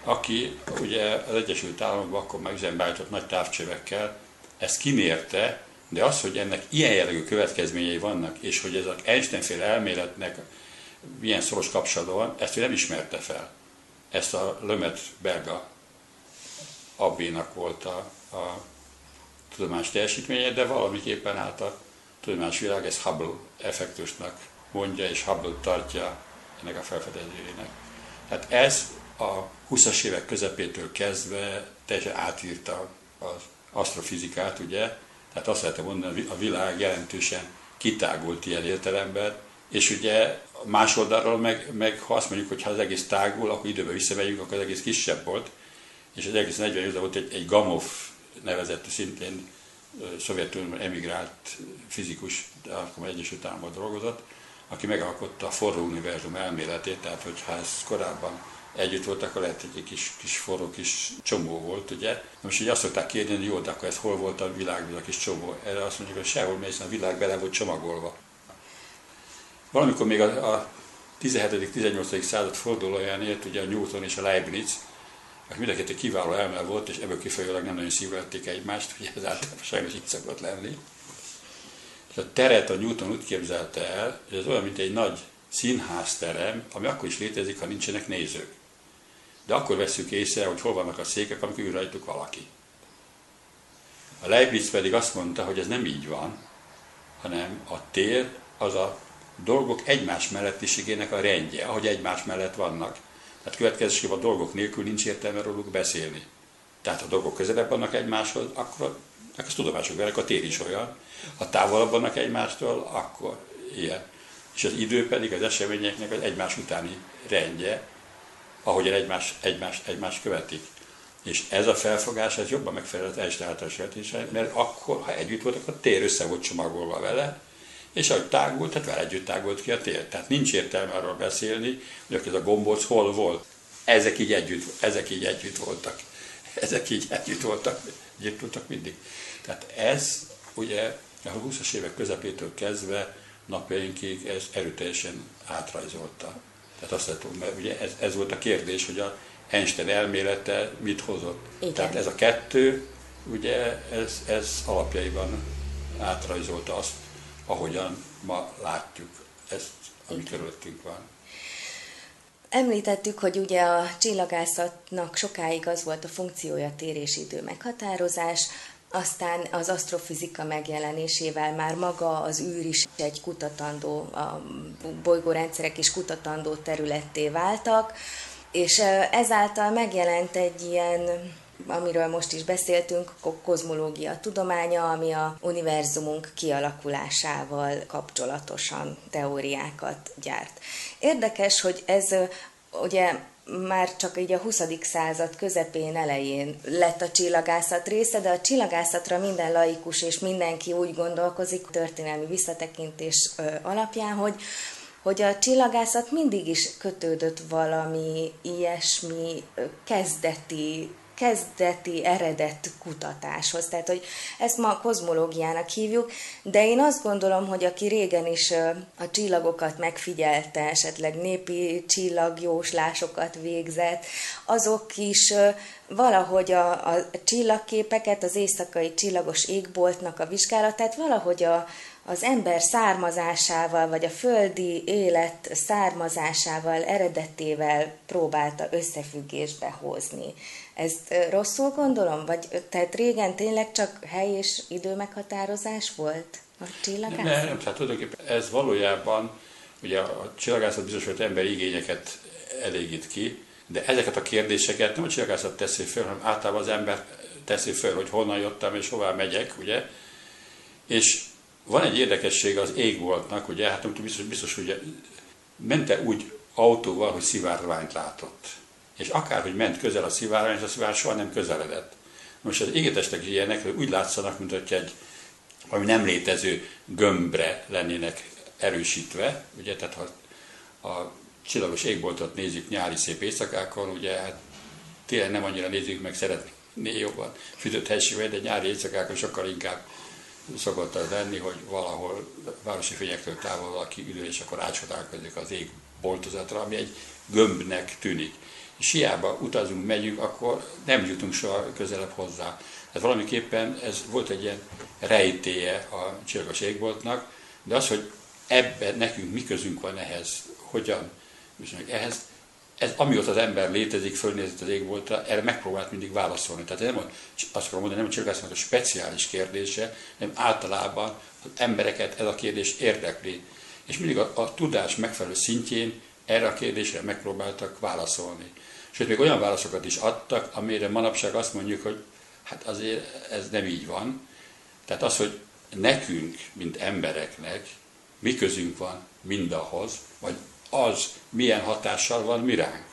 aki ugye az Egyesült Államokban akkor már üzembe nagy távcsövekkel ezt kimérte, de az, hogy ennek ilyen jellegű következményei vannak, és hogy ez az Einstein-féle elméletnek milyen szoros kapcsolata van, ezt ő nem ismerte fel. Ezt a Lömet belga abbénak volt a, a tudományos teljesítménye, de valamiképpen át a tudományos világ ezt Hubble effektusnak mondja, és Hubble tartja ennek a felfedezésének. Tehát ez a 20-as évek közepétől kezdve teljesen átírta az asztrofizikát, ugye, tehát azt lehetne mondani, a világ jelentősen kitágult ilyen értelemben, és ugye más oldalról meg, meg ha azt mondjuk, hogy ha az egész tágul, akkor időben visszamegyünk, akkor az egész kisebb volt, és az egész 40 évben volt egy, egy Gamov nevezetű szintén Szovjetunióban emigrált fizikus, akkor Egyesült Államokban dolgozott, aki megalkotta a forró univerzum elméletét, tehát hogyha ez korábban együtt voltak, akkor lehet, hogy egy kis, kis forró kis csomó volt, ugye. Most így azt szokták kérdeni, hogy jó, de akkor ez hol volt a világban a kis csomó? Erre azt mondjuk, hogy sehol, mert a világ bele volt csomagolva. Valamikor még a, a 17.-18. század fordulóján ért ugye a Newton és a Leibniz, aki mind a kiváló elme volt, és ebből kifolyólag nem nagyon szívelték egymást, ugye ez általában sajnos így szokott lenni. És a teret a Newton úgy képzelte el, hogy ez olyan, mint egy nagy színházterem, ami akkor is létezik, ha nincsenek nézők. De akkor veszük észre, hogy hol vannak a székek, amikor ül rajtuk valaki. A Leibniz pedig azt mondta, hogy ez nem így van, hanem a tér az a dolgok egymás mellettiségének a rendje, ahogy egymás mellett vannak. Tehát következésképpen a dolgok nélkül nincs értelme róluk beszélni. Tehát ha dolgok közelebb vannak egymáshoz, akkor ezt tudomások velek, a tér is olyan. Ha távolabb vannak egymástól, akkor ilyen. És az idő pedig az eseményeknek az egymás utáni rendje, ahogyan egymás, egymás, egymás követik. És ez a felfogás, ez jobban megfelel az első általános mert akkor, ha együtt voltak, a tér össze volt csomagolva vele, és ahogy tágult, tehát vele együtt tágult ki a tér. Tehát nincs értelme arról beszélni, hogy ez a gombóc hol volt. Ezek így együtt, ezek így együtt voltak. Ezek így együtt voltak, együtt voltak mindig. Tehát ez ugye a 20-as évek közepétől kezdve napjainkig ez erőteljesen átrajzolta. Tehát azt lehet, mert ugye ez, ez volt a kérdés, hogy a Einstein elmélete mit hozott. Igen. Tehát ez a kettő, ugye ez, ez alapjaiban átrajzolta azt, ahogyan ma látjuk ezt, ami körülöttünk van. Említettük, hogy ugye a csillagászatnak sokáig az volt a funkciója térésidő meghatározás, aztán az asztrofizika megjelenésével már maga az űr is egy kutatandó, a bolygórendszerek is kutatandó területté váltak, és ezáltal megjelent egy ilyen amiről most is beszéltünk, kozmológia tudománya, ami a univerzumunk kialakulásával kapcsolatosan teóriákat gyárt. Érdekes, hogy ez ugye már csak így a 20. század közepén, elején lett a csillagászat része, de a csillagászatra minden laikus és mindenki úgy gondolkozik történelmi visszatekintés alapján, hogy hogy a csillagászat mindig is kötődött valami ilyesmi kezdeti kezdeti eredet kutatáshoz. Tehát, hogy ezt ma kozmológiának hívjuk, de én azt gondolom, hogy aki régen is a csillagokat megfigyelte, esetleg népi csillagjóslásokat végzett, azok is valahogy a, a csillagképeket, az éjszakai csillagos égboltnak a vizsgálatát valahogy a, az ember származásával, vagy a földi élet származásával, eredetével próbálta összefüggésbe hozni. Ezt rosszul gondolom? Vagy tehát régen tényleg csak hely és idő meghatározás volt a csillagászat? Nem, nem, tehát tulajdonképpen ez valójában, ugye a csillagászat bizonyos hogy emberi igényeket elégít ki, de ezeket a kérdéseket nem a csillagászat teszi fel, hanem általában az ember teszi föl, hogy honnan jöttem és hová megyek, ugye. És van egy érdekesség az égboltnak, ugye, hát biztos, biztos ugye mente úgy autóval, hogy szivárványt látott. És akárhogy ment közel a szivárvány, és a szivárvány soha nem közeledett. Most az égetestek ilyenek úgy látszanak, mint hogy egy ami nem létező gömbre lennének erősítve, ugye, tehát ha a csillagos égboltot nézzük nyári szép éjszakákon, ugye hát tényleg nem annyira nézzük meg, szeretnék jobban fűtött helyiségben, de nyári éjszakákon sokkal inkább szokott az lenni, hogy valahol városi fényektől távol valaki ül, és akkor átsodálkozik az égboltozatra, ami egy gömbnek tűnik. És hiába utazunk, megyünk, akkor nem jutunk soha közelebb hozzá. Hát valamiképpen ez volt egy ilyen rejtéje a csillagos égboltnak, de az, hogy ebben nekünk mi közünk van ehhez, hogyan viszonylag ehhez, ez, amióta az ember létezik, fölnézett az égboltra, erre megpróbált mindig válaszolni. Tehát nem, azt akarom mondani, nem a csillagásznak a speciális kérdése, hanem általában az embereket ez a kérdés érdekli. És mindig a, a tudás megfelelő szintjén erre a kérdésre megpróbáltak válaszolni. Sőt, még olyan válaszokat is adtak, amire manapság azt mondjuk, hogy hát azért ez nem így van. Tehát az, hogy nekünk, mint embereknek, mi közünk van mindahhoz, vagy az milyen hatással van mi ránk.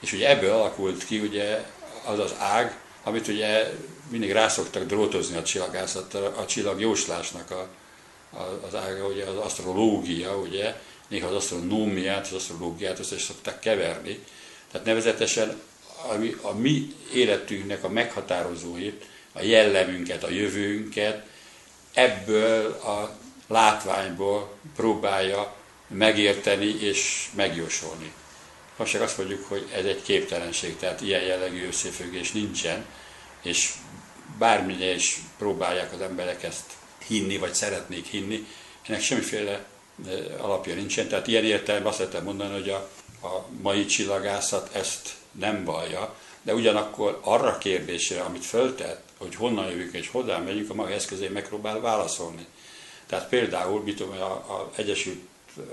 És ugye ebből alakult ki ugye az az ág, amit ugye mindig rászoktak drótozni a csillagászatra, a csillagjóslásnak a, a, az ága, ugye az asztrológia, ugye, néha az asztronómiát, az asztrológiát össze is szokták keverni. Tehát nevezetesen a, a mi életünknek a meghatározóit, a jellemünket, a jövőnket ebből a látványból próbálja megérteni és megjósolni. Most azt mondjuk, hogy ez egy képtelenség, tehát ilyen jellegű összefüggés nincsen, és bármilyen is próbálják az emberek ezt hinni, vagy szeretnék hinni, ennek semmiféle alapja nincsen. Tehát ilyen értelemben azt lehetne mondani, hogy a, a mai csillagászat ezt nem vallja, de ugyanakkor arra kérdésre, amit föltett, hogy honnan jövünk és hozzá megyünk, a maga eszközén megpróbál válaszolni. Tehát például, mit tudom, az Egyesült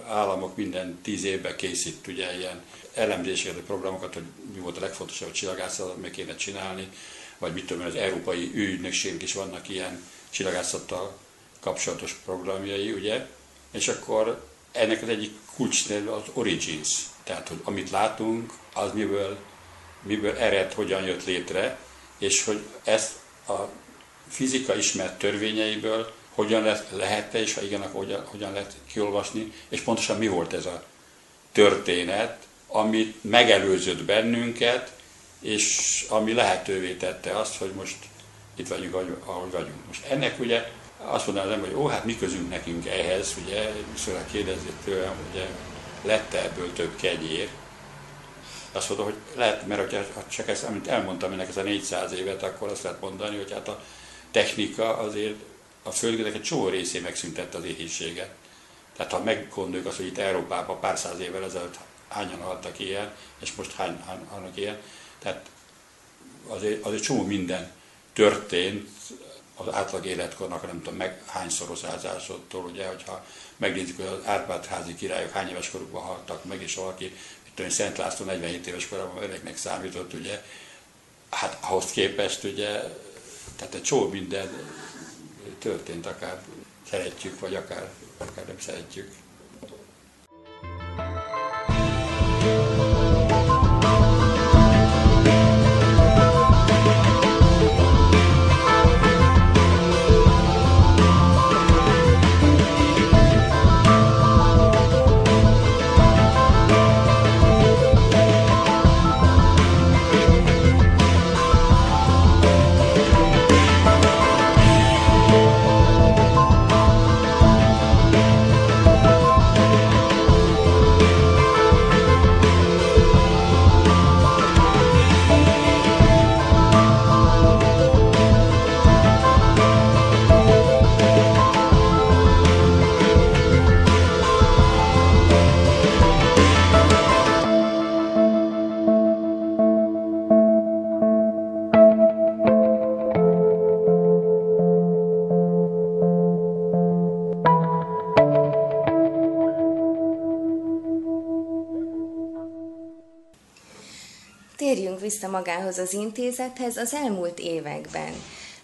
Államok minden tíz évben készít ugye ilyen elemzéseket, programokat, hogy mi volt a legfontosabb csillagászat, meg kéne csinálni, vagy mit tudom, az Európai Ügynökségnek is vannak ilyen csillagászattal kapcsolatos programjai, ugye, és akkor ennek az egyik kulcs az Origins, tehát hogy amit látunk, az miből, miből ered, hogyan jött létre, és hogy ezt a fizika ismert törvényeiből hogyan lehet, lehet és ha igen, akkor hogyan, hogyan lehet kiolvasni, és pontosan mi volt ez a történet, amit megelőzött bennünket, és ami lehetővé tette azt, hogy most itt vagyunk, ahogy vagyunk. Most ennek ugye azt mondanám az ember, hogy ó, hát mi közünk nekünk ehhez, ugye, szóval kérdezni tőlem, ugye, lett ebből több kegyér. Azt mondom, hogy lehet, mert ha csak ezt, amit elmondtam ennek ez a 400 évet, akkor azt lehet mondani, hogy hát a technika azért a földnek egy csomó részé megszüntette az éhénységet. Tehát ha meggondoljuk azt, hogy itt Európában pár száz évvel ezelőtt hányan haltak ilyen, és most hány, hány halnak ilyen, tehát azért, azért csomó minden történt az átlag életkornak, nem tudom meg hányszorozásától, ugye, hogyha megnézzük, hogy az Árpád házi királyok hány éves korukban haltak meg, és valaki, tudom, Szent László 47 éves korában öregnek számított, ugye, hát ahhoz képest, ugye, tehát egy csomó minden történt, akár szeretjük, vagy akár, akár nem szeretjük. Vissza magához az intézethez az elmúlt években.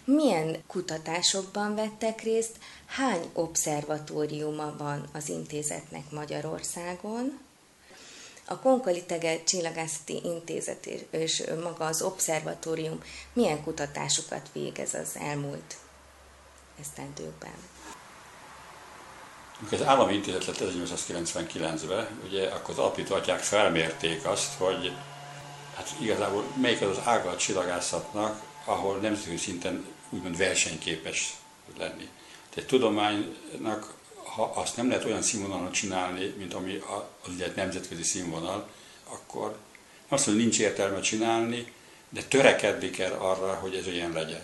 Milyen kutatásokban vettek részt, hány obszervatóriuma van az intézetnek Magyarországon? A Konkoli-Tegel Csillagászati Intézet és maga az obszervatórium milyen kutatásokat végez az elmúlt esztendőkben? Amikor az állami intézet lett 1899-ben, ugye akkor az alapítványok felmérték azt, hogy hát igazából melyik az az ága a csillagászatnak, ahol nemzetközi szinten úgymond versenyképes lenni. Tehát tudománynak, ha azt nem lehet olyan színvonalon csinálni, mint ami az ugye nemzetközi színvonal, akkor azt mondja, nincs értelme csinálni, de törekedni kell arra, hogy ez olyan legyen.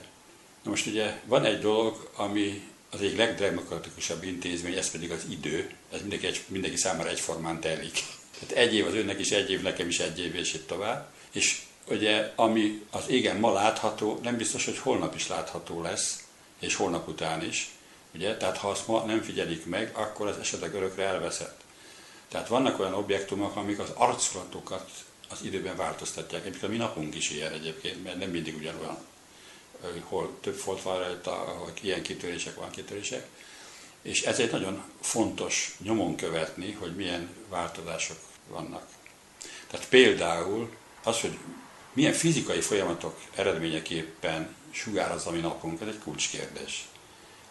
Na most ugye van egy dolog, ami az egyik legdemokratikusabb intézmény, ez pedig az idő, ez mindenki, mindenki számára egyformán telik. Tehát egy év az önnek is egy év, nekem is egy év, és itt tovább. És ugye, ami az égen ma látható, nem biztos, hogy holnap is látható lesz, és holnap után is. Ugye? Tehát ha azt ma nem figyelik meg, akkor az esetleg örökre elveszett. Tehát vannak olyan objektumok, amik az arculatokat az időben változtatják. Egyébként a mi napunk is ilyen egyébként, mert nem mindig ugyanolyan hol több folt van rajta, ahol ilyen kitörések van, kitörések. És ez egy nagyon fontos nyomon követni, hogy milyen változások vannak. Tehát például az, hogy milyen fizikai folyamatok eredményeképpen sugároz a mi napunk, ez egy kulcskérdés.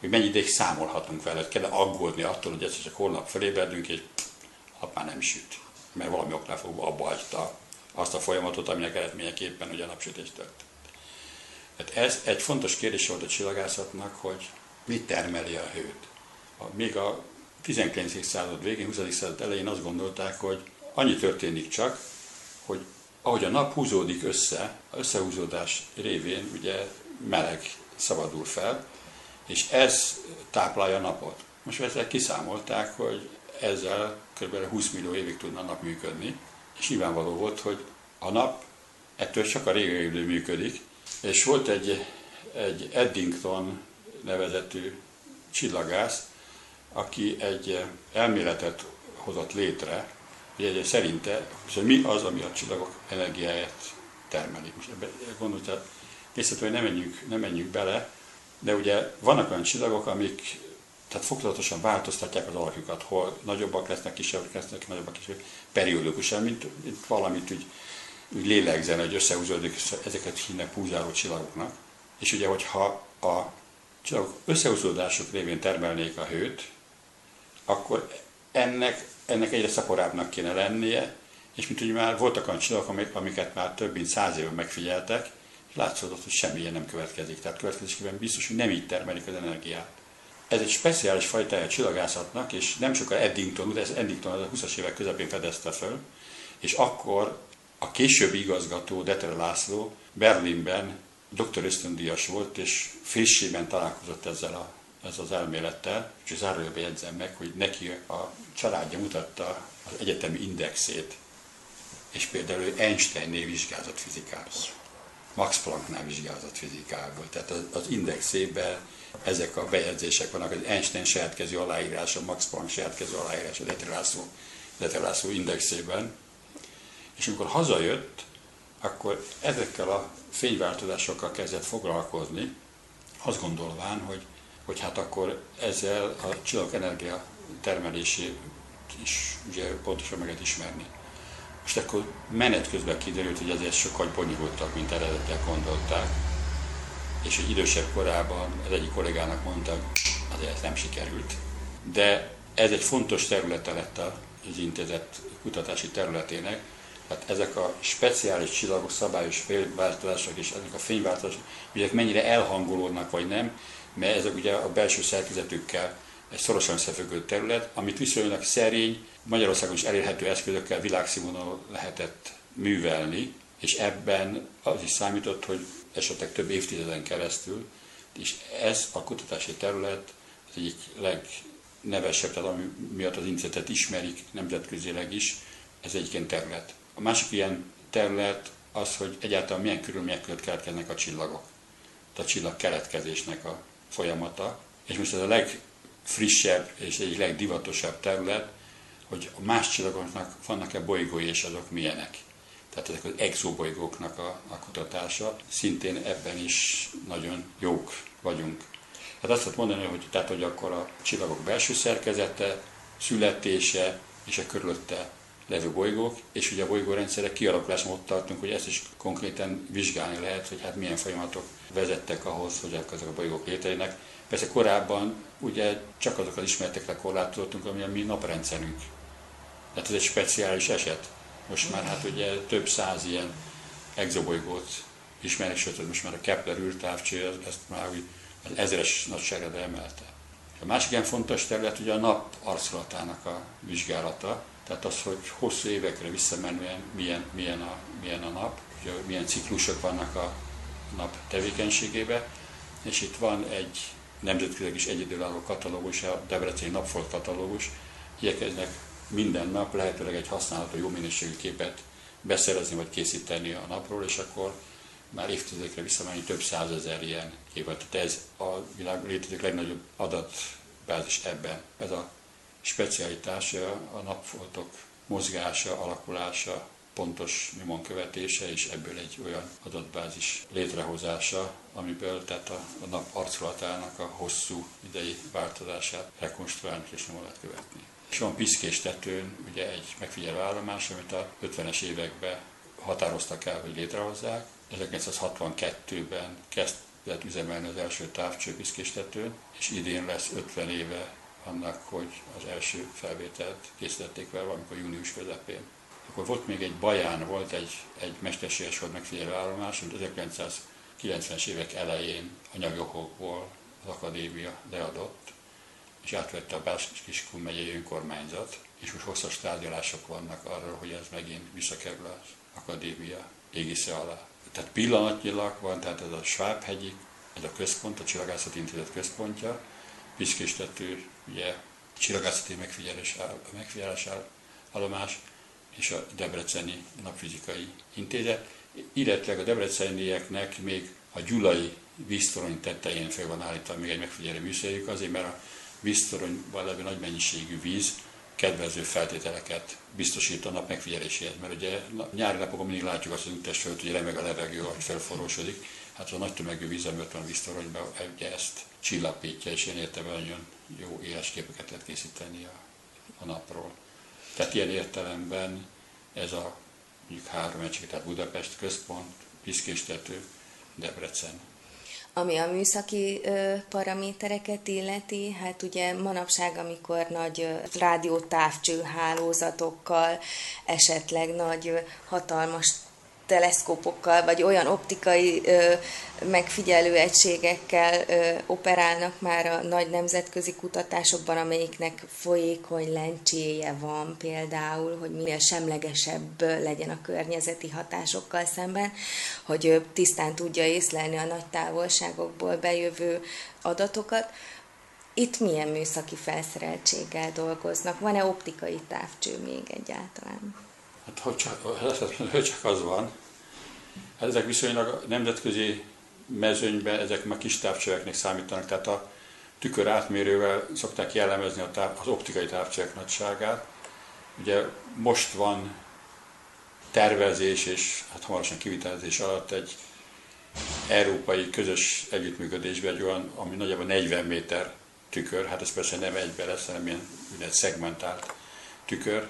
Hogy mennyi ideig számolhatunk vele, kell aggódni attól, hogy egyszer csak holnap felébredünk, és hát már nem süt, mert valami oknál fogva abba hagyta azt a folyamatot, aminek eredményeképpen ugye a napsütés történt. Hát ez egy fontos kérdés volt a csillagászatnak, hogy mit termeli a hőt. Még a 19. század végén, 20. század elején azt gondolták, hogy annyi történik csak, hogy ahogy a nap húzódik össze, a összehúzódás révén ugye meleg szabadul fel, és ez táplálja a napot. Most ezzel kiszámolták, hogy ezzel kb. 20 millió évig tudna a nap működni, és nyilvánvaló volt, hogy a nap ettől csak a régi működik, és volt egy, egy Eddington nevezetű csillagász, aki egy elméletet hozott létre, egy szerinte, hogy mi az, ami a csillagok energiáját termeli. Most ebbe gondolom, tehát hogy nem menjünk, nem menjünk bele, de ugye vannak olyan csillagok, amik tehát fokozatosan változtatják az alakjukat, hol nagyobbak lesznek, kisebbek lesznek, nagyobbak, kisebbek, periódikusan, mint, mint valamit úgy úgy lélegzen, hogy összehúzódik, ezeket hívnak púzáló csillagoknak. És ugye, hogyha a csillagok összehúzódások révén termelnék a hőt, akkor ennek, ennek egyre szaporábbnak kéne lennie, és mint ugye már voltak olyan csillagok, amiket már több mint száz éve megfigyeltek, és látszódott, hogy semmi ilyen nem következik. Tehát következésképpen biztos, hogy nem így termelik az energiát. Ez egy speciális fajta a csillagászatnak, és nem sokkal Eddington, ez Eddington az a 20-as évek közepén fedezte föl, és akkor a későbbi igazgató, Deter László Berlinben doktor ösztöndíjas volt, és friссében találkozott ezzel a, ez az elmélettel, és zárójelbe jegyzem meg, hogy neki a családja mutatta az egyetemi indexét, és például ő Einsteinnél vizsgázott fizikából, Max Plancknál vizsgázott fizikából. Tehát az, az indexében ezek a bejegyzések vannak, az Einstein saját kezű aláírása, Max Planck saját kezű aláírása, Deter László indexében, és amikor hazajött, akkor ezekkel a fényváltozásokkal kezdett foglalkozni, azt gondolván, hogy, hogy hát akkor ezzel a csillagok energia termelését is ugye pontosan meg lehet ismerni. Most akkor menet közben kiderült, hogy ezért sokkal bonyolultabb, mint eredetileg gondolták. És egy idősebb korában az egyik kollégának mondta, azért ez nem sikerült. De ez egy fontos területe lett az intézet kutatási területének, tehát ezek a speciális csillagos szabályos fényváltozások és ezek a fényváltozások, ugye mennyire elhangolódnak vagy nem, mert ezek ugye a belső szerkezetükkel egy szorosan összefüggő terület, amit viszonylag szerény, Magyarországon is elérhető eszközökkel világszínvonalon lehetett művelni, és ebben az is számított, hogy esetleg több évtizeden keresztül, és ez a kutatási terület az egyik legnevesebb, tehát ami miatt az intézetet ismerik nemzetközileg is, ez egyébként terület. A másik ilyen terület az, hogy egyáltalán milyen körülmények között keletkeznek a csillagok. A csillag keletkezésnek a folyamata. És most ez a legfrissebb és egyik legdivatosabb terület, hogy a más csillagoknak vannak-e bolygói, és azok milyenek. tehát ezek az exobolygóknak a, a kutatása, szintén ebben is nagyon jók vagyunk. Hát azt lehet mondani, hogy, tehát, hogy akkor a csillagok belső szerkezete, születése és a körülötte levő bolygók, és ugye a bolygórendszerek kialakulásban ott tartunk, hogy ezt is konkrétan vizsgálni lehet, hogy hát milyen folyamatok vezettek ahhoz, hogy ezek a bolygók létrejönnek. Persze korábban ugye csak azok az ismeretekre korlátozottunk, ami a mi naprendszerünk. Tehát ez egy speciális eset. Most már hát ugye több száz ilyen exobolygót ismernek, sőt, most már a Kepler űrtávcső ezt már úgy az ezeres nagyságra emelte. A másik ilyen fontos terület ugye a nap arculatának a vizsgálata, tehát az, hogy hosszú évekre visszamenően milyen, milyen, a, milyen a nap, ugye milyen ciklusok vannak a nap tevékenységébe, és itt van egy nemzetközileg is egyedülálló katalógus, a Debreceni Napfolt katalógus, igyekeznek minden nap lehetőleg egy használható jó minőségű képet beszerezni vagy készíteni a napról, és akkor már évtizedekre visszamenni több százezer ilyen képet. Tehát ez a világ létezők legnagyobb adatbázis ebben. Ez a specialitás a napfoltok mozgása, alakulása, pontos nyomon követése, és ebből egy olyan adatbázis létrehozása, amiből tehát a, a nap arculatának a hosszú idei változását rekonstruálni és nyomon lehet követni. És van Piszkés tetőn ugye egy megfigyelő állomás, amit a 50-es években határoztak el, hogy létrehozzák. 1962-ben kezdett üzemelni az első távcső Piszkés tetőn, és idén lesz 50 éve annak, hogy az első felvételt készítették vele valamikor június közepén. Akkor volt még egy Baján, volt egy, egy mesterséges hold megfigyelő állomás, amit 1990-es évek elején anyagi okokból az akadémia leadott, és átvette a Báskiskun megyei önkormányzat, és most hosszas tárgyalások vannak arról, hogy ez megint visszakerül az akadémia égisze alá. Tehát pillanatnyilag van, tehát ez a Schwab-hegyi, ez a központ, a Csillagászati Intézet központja, Piszkéstető, ugye csillagászati megfigyelés, megfigyelés állomás, és a Debreceni Napfizikai Intézet, illetve a debrecenieknek még a gyulai víztorony tetején fel van állítva még egy megfigyelő műszerjük, azért mert a víztoronyban levő nagy mennyiségű víz kedvező feltételeket biztosít a nap megfigyeléséhez, mert ugye nyári napokon mindig látjuk azt az úttest föl, hogy remeg a levegő, hogy felforrósodik, hát a nagy tömegű víz, ami ott van a víztoronyban, ugye ezt csillapítja, és ilyen értelemben nagyon jó éles képeket lehet készíteni a, a napról. Tehát ilyen értelemben ez a mondjuk három egység, tehát Budapest központ, Piszkéstető, Debrecen. Ami a műszaki ö, paramétereket illeti, hát ugye manapság, amikor nagy ö, rádiótávcső hálózatokkal, esetleg nagy hatalmas teleszkópokkal, vagy olyan optikai ö, megfigyelő egységekkel ö, operálnak már a nagy nemzetközi kutatásokban, amelyiknek folyékony lencséje van például, hogy minél semlegesebb legyen a környezeti hatásokkal szemben, hogy ö, tisztán tudja észlelni a nagy távolságokból bejövő adatokat. Itt milyen műszaki felszereltséggel dolgoznak? Van-e optikai távcső még egyáltalán? Hát hogy csak, hogy csak az van. Hát ezek viszonylag nemzetközi mezőnyben ezek már kis távcsöveknek számítanak, tehát a tükör átmérővel szokták jellemezni a táv, az optikai távcsövek nagyságát. Ugye most van tervezés és hát hamarosan kivitelezés alatt egy európai közös együttműködésben egy olyan, ami nagyjából 40 méter tükör, hát ez persze nem egybe lesz, hanem ilyen szegmentált tükör.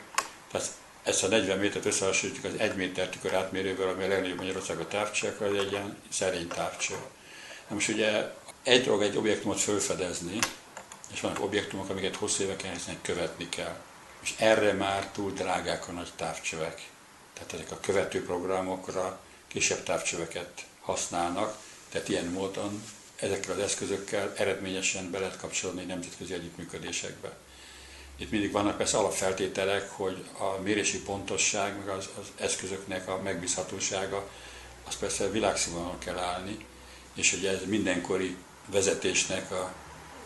Tehát ezt a 40 métert összehasonlítjuk az 1 méter tükör átmérővel, ami a legnagyobb Magyarországon távcső, akkor ez egy ilyen szerény távcső. Na most ugye egy dolog egy objektumot felfedezni, és vannak objektumok, amiket hosszú éveken követni kell. És erre már túl drágák a nagy távcsövek. Tehát ezek a követő programokra kisebb távcsöveket használnak, tehát ilyen módon ezekkel az eszközökkel eredményesen be lehet kapcsolódni nemzetközi együttműködésekbe. Itt mindig vannak persze alapfeltételek, hogy a mérési pontosság, meg az, az eszközöknek a megbízhatósága, az persze világszínvonalon kell állni, és hogy ez mindenkori vezetésnek a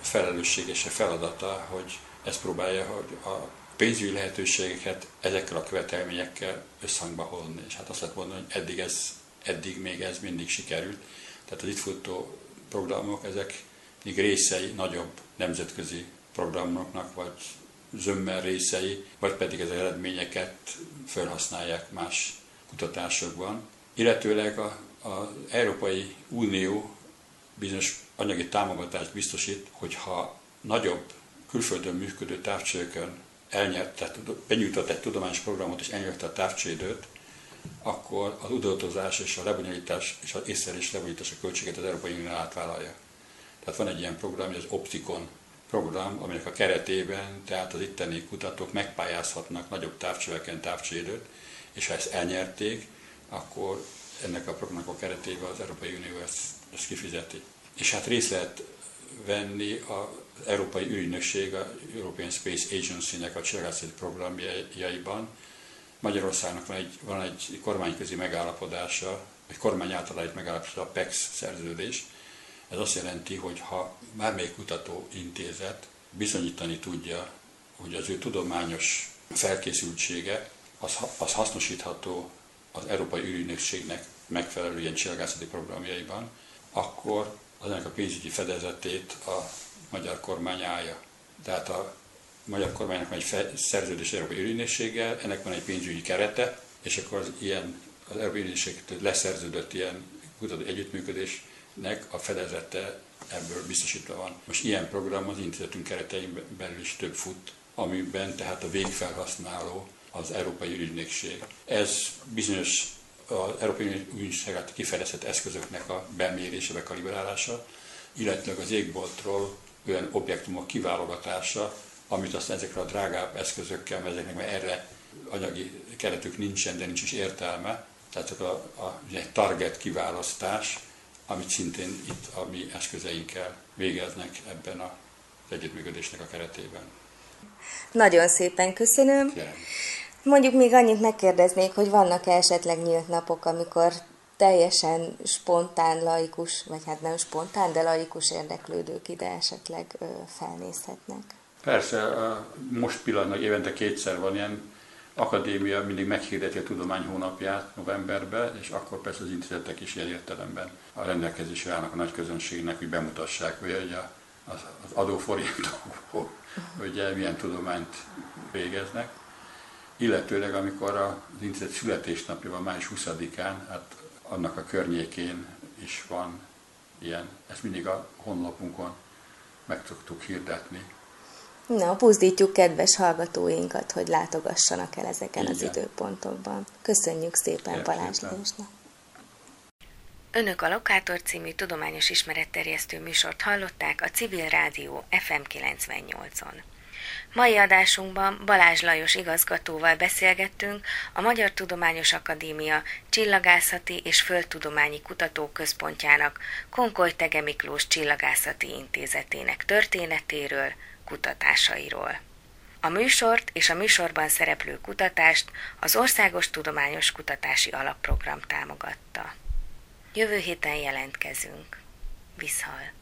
felelősség és a feladata, hogy ezt próbálja, hogy a pénzügyi lehetőségeket ezekkel a követelményekkel összhangba hozni. És hát azt lehet mondani, hogy eddig, ez, eddig még ez mindig sikerült. Tehát az itt futó programok, ezek még részei nagyobb nemzetközi programoknak, vagy zömmel részei, vagy pedig az eredményeket felhasználják más kutatásokban, illetőleg az Európai Unió bizonyos anyagi támogatást biztosít, hogyha nagyobb külföldön működő távcsőkön elnyert, tehát benyújtott egy tudományos programot és elnyerte a távcsődőt, akkor az udatozás és a lebonyolítás és az észszerés lebonyolítás a költséget az Európai Unió átvállalja. Tehát van egy ilyen program, az Opticon program, aminek a keretében tehát az itteni kutatók megpályázhatnak nagyobb távcsöveken távcsédőt, és ha ezt elnyerték, akkor ennek a programnak a keretében az Európai Unió ezt, ezt kifizeti. És hát részt lehet venni az Európai Ügynökség, a European Space Agency-nek a csillagászati programjaiban. Magyarországnak van egy, van egy kormányközi megállapodása, egy kormány által egy megállapodása, a PEX szerződés. Ez azt jelenti, hogy ha bármelyik kutatóintézet bizonyítani tudja, hogy az ő tudományos felkészültsége az, az hasznosítható az Európai Ügynökségnek megfelelő ilyen csillagászati programjaiban, akkor az ennek a pénzügyi fedezetét a magyar kormány állja. Tehát a magyar kormánynak van egy szerződés Európai Ügynökséggel, ennek van egy pénzügyi kerete, és akkor az ilyen, az Európai Ügynökség leszerződött ilyen kutató együttműködésnek a fedezete ebből biztosítva van. Most ilyen program az intézetünk keretein belül is több fut, amiben tehát a végfelhasználó az Európai Ügynökség. Ez bizonyos az Európai Ügynökség által kifejlesztett eszközöknek a bemérése, bekalibrálása, illetve az égboltról olyan objektumok kiválogatása, amit aztán ezekre a drágább eszközökkel, mert ezeknek mert erre anyagi keretük nincsen, de nincs is értelme, tehát a, a egy target kiválasztás, amit szintén itt a mi eszközeinkkel végeznek ebben az együttműködésnek a keretében. Nagyon szépen köszönöm. Kérem. Mondjuk még annyit megkérdeznék, hogy vannak-e esetleg nyílt napok, amikor teljesen spontán, laikus, vagy hát nem spontán, de laikus érdeklődők ide esetleg ö, felnézhetnek? Persze, most pillanatban évente kétszer van ilyen akadémia, mindig meghirdeti a tudomány hónapját novemberben, és akkor persze az intézetek is ilyen értelemben a rendelkezésre állnak a nagy közönségnek, hogy bemutassák, hogy az, az adóforintokból, <laughs> hogy milyen tudományt végeznek illetőleg amikor az intézet születésnapja van május 20-án, hát annak a környékén is van ilyen. Ezt mindig a honlapunkon meg tudtuk hirdetni. Na, puzdítjuk kedves hallgatóinkat, hogy látogassanak el ezeken Igen. az időpontokban. Köszönjük szépen Balázs Lajosnak. Önök a Lokátor című tudományos ismeretterjesztő műsort hallották a Civil Rádió FM 98-on. Mai adásunkban Balázs Lajos igazgatóval beszélgettünk a Magyar Tudományos Akadémia Csillagászati és Földtudományi Kutatóközpontjának Konkoly Tege Miklós Csillagászati Intézetének történetéről, kutatásairól. A műsort és a műsorban szereplő kutatást az Országos Tudományos Kutatási Alapprogram támogatta. Jövő héten jelentkezünk. Viszhal!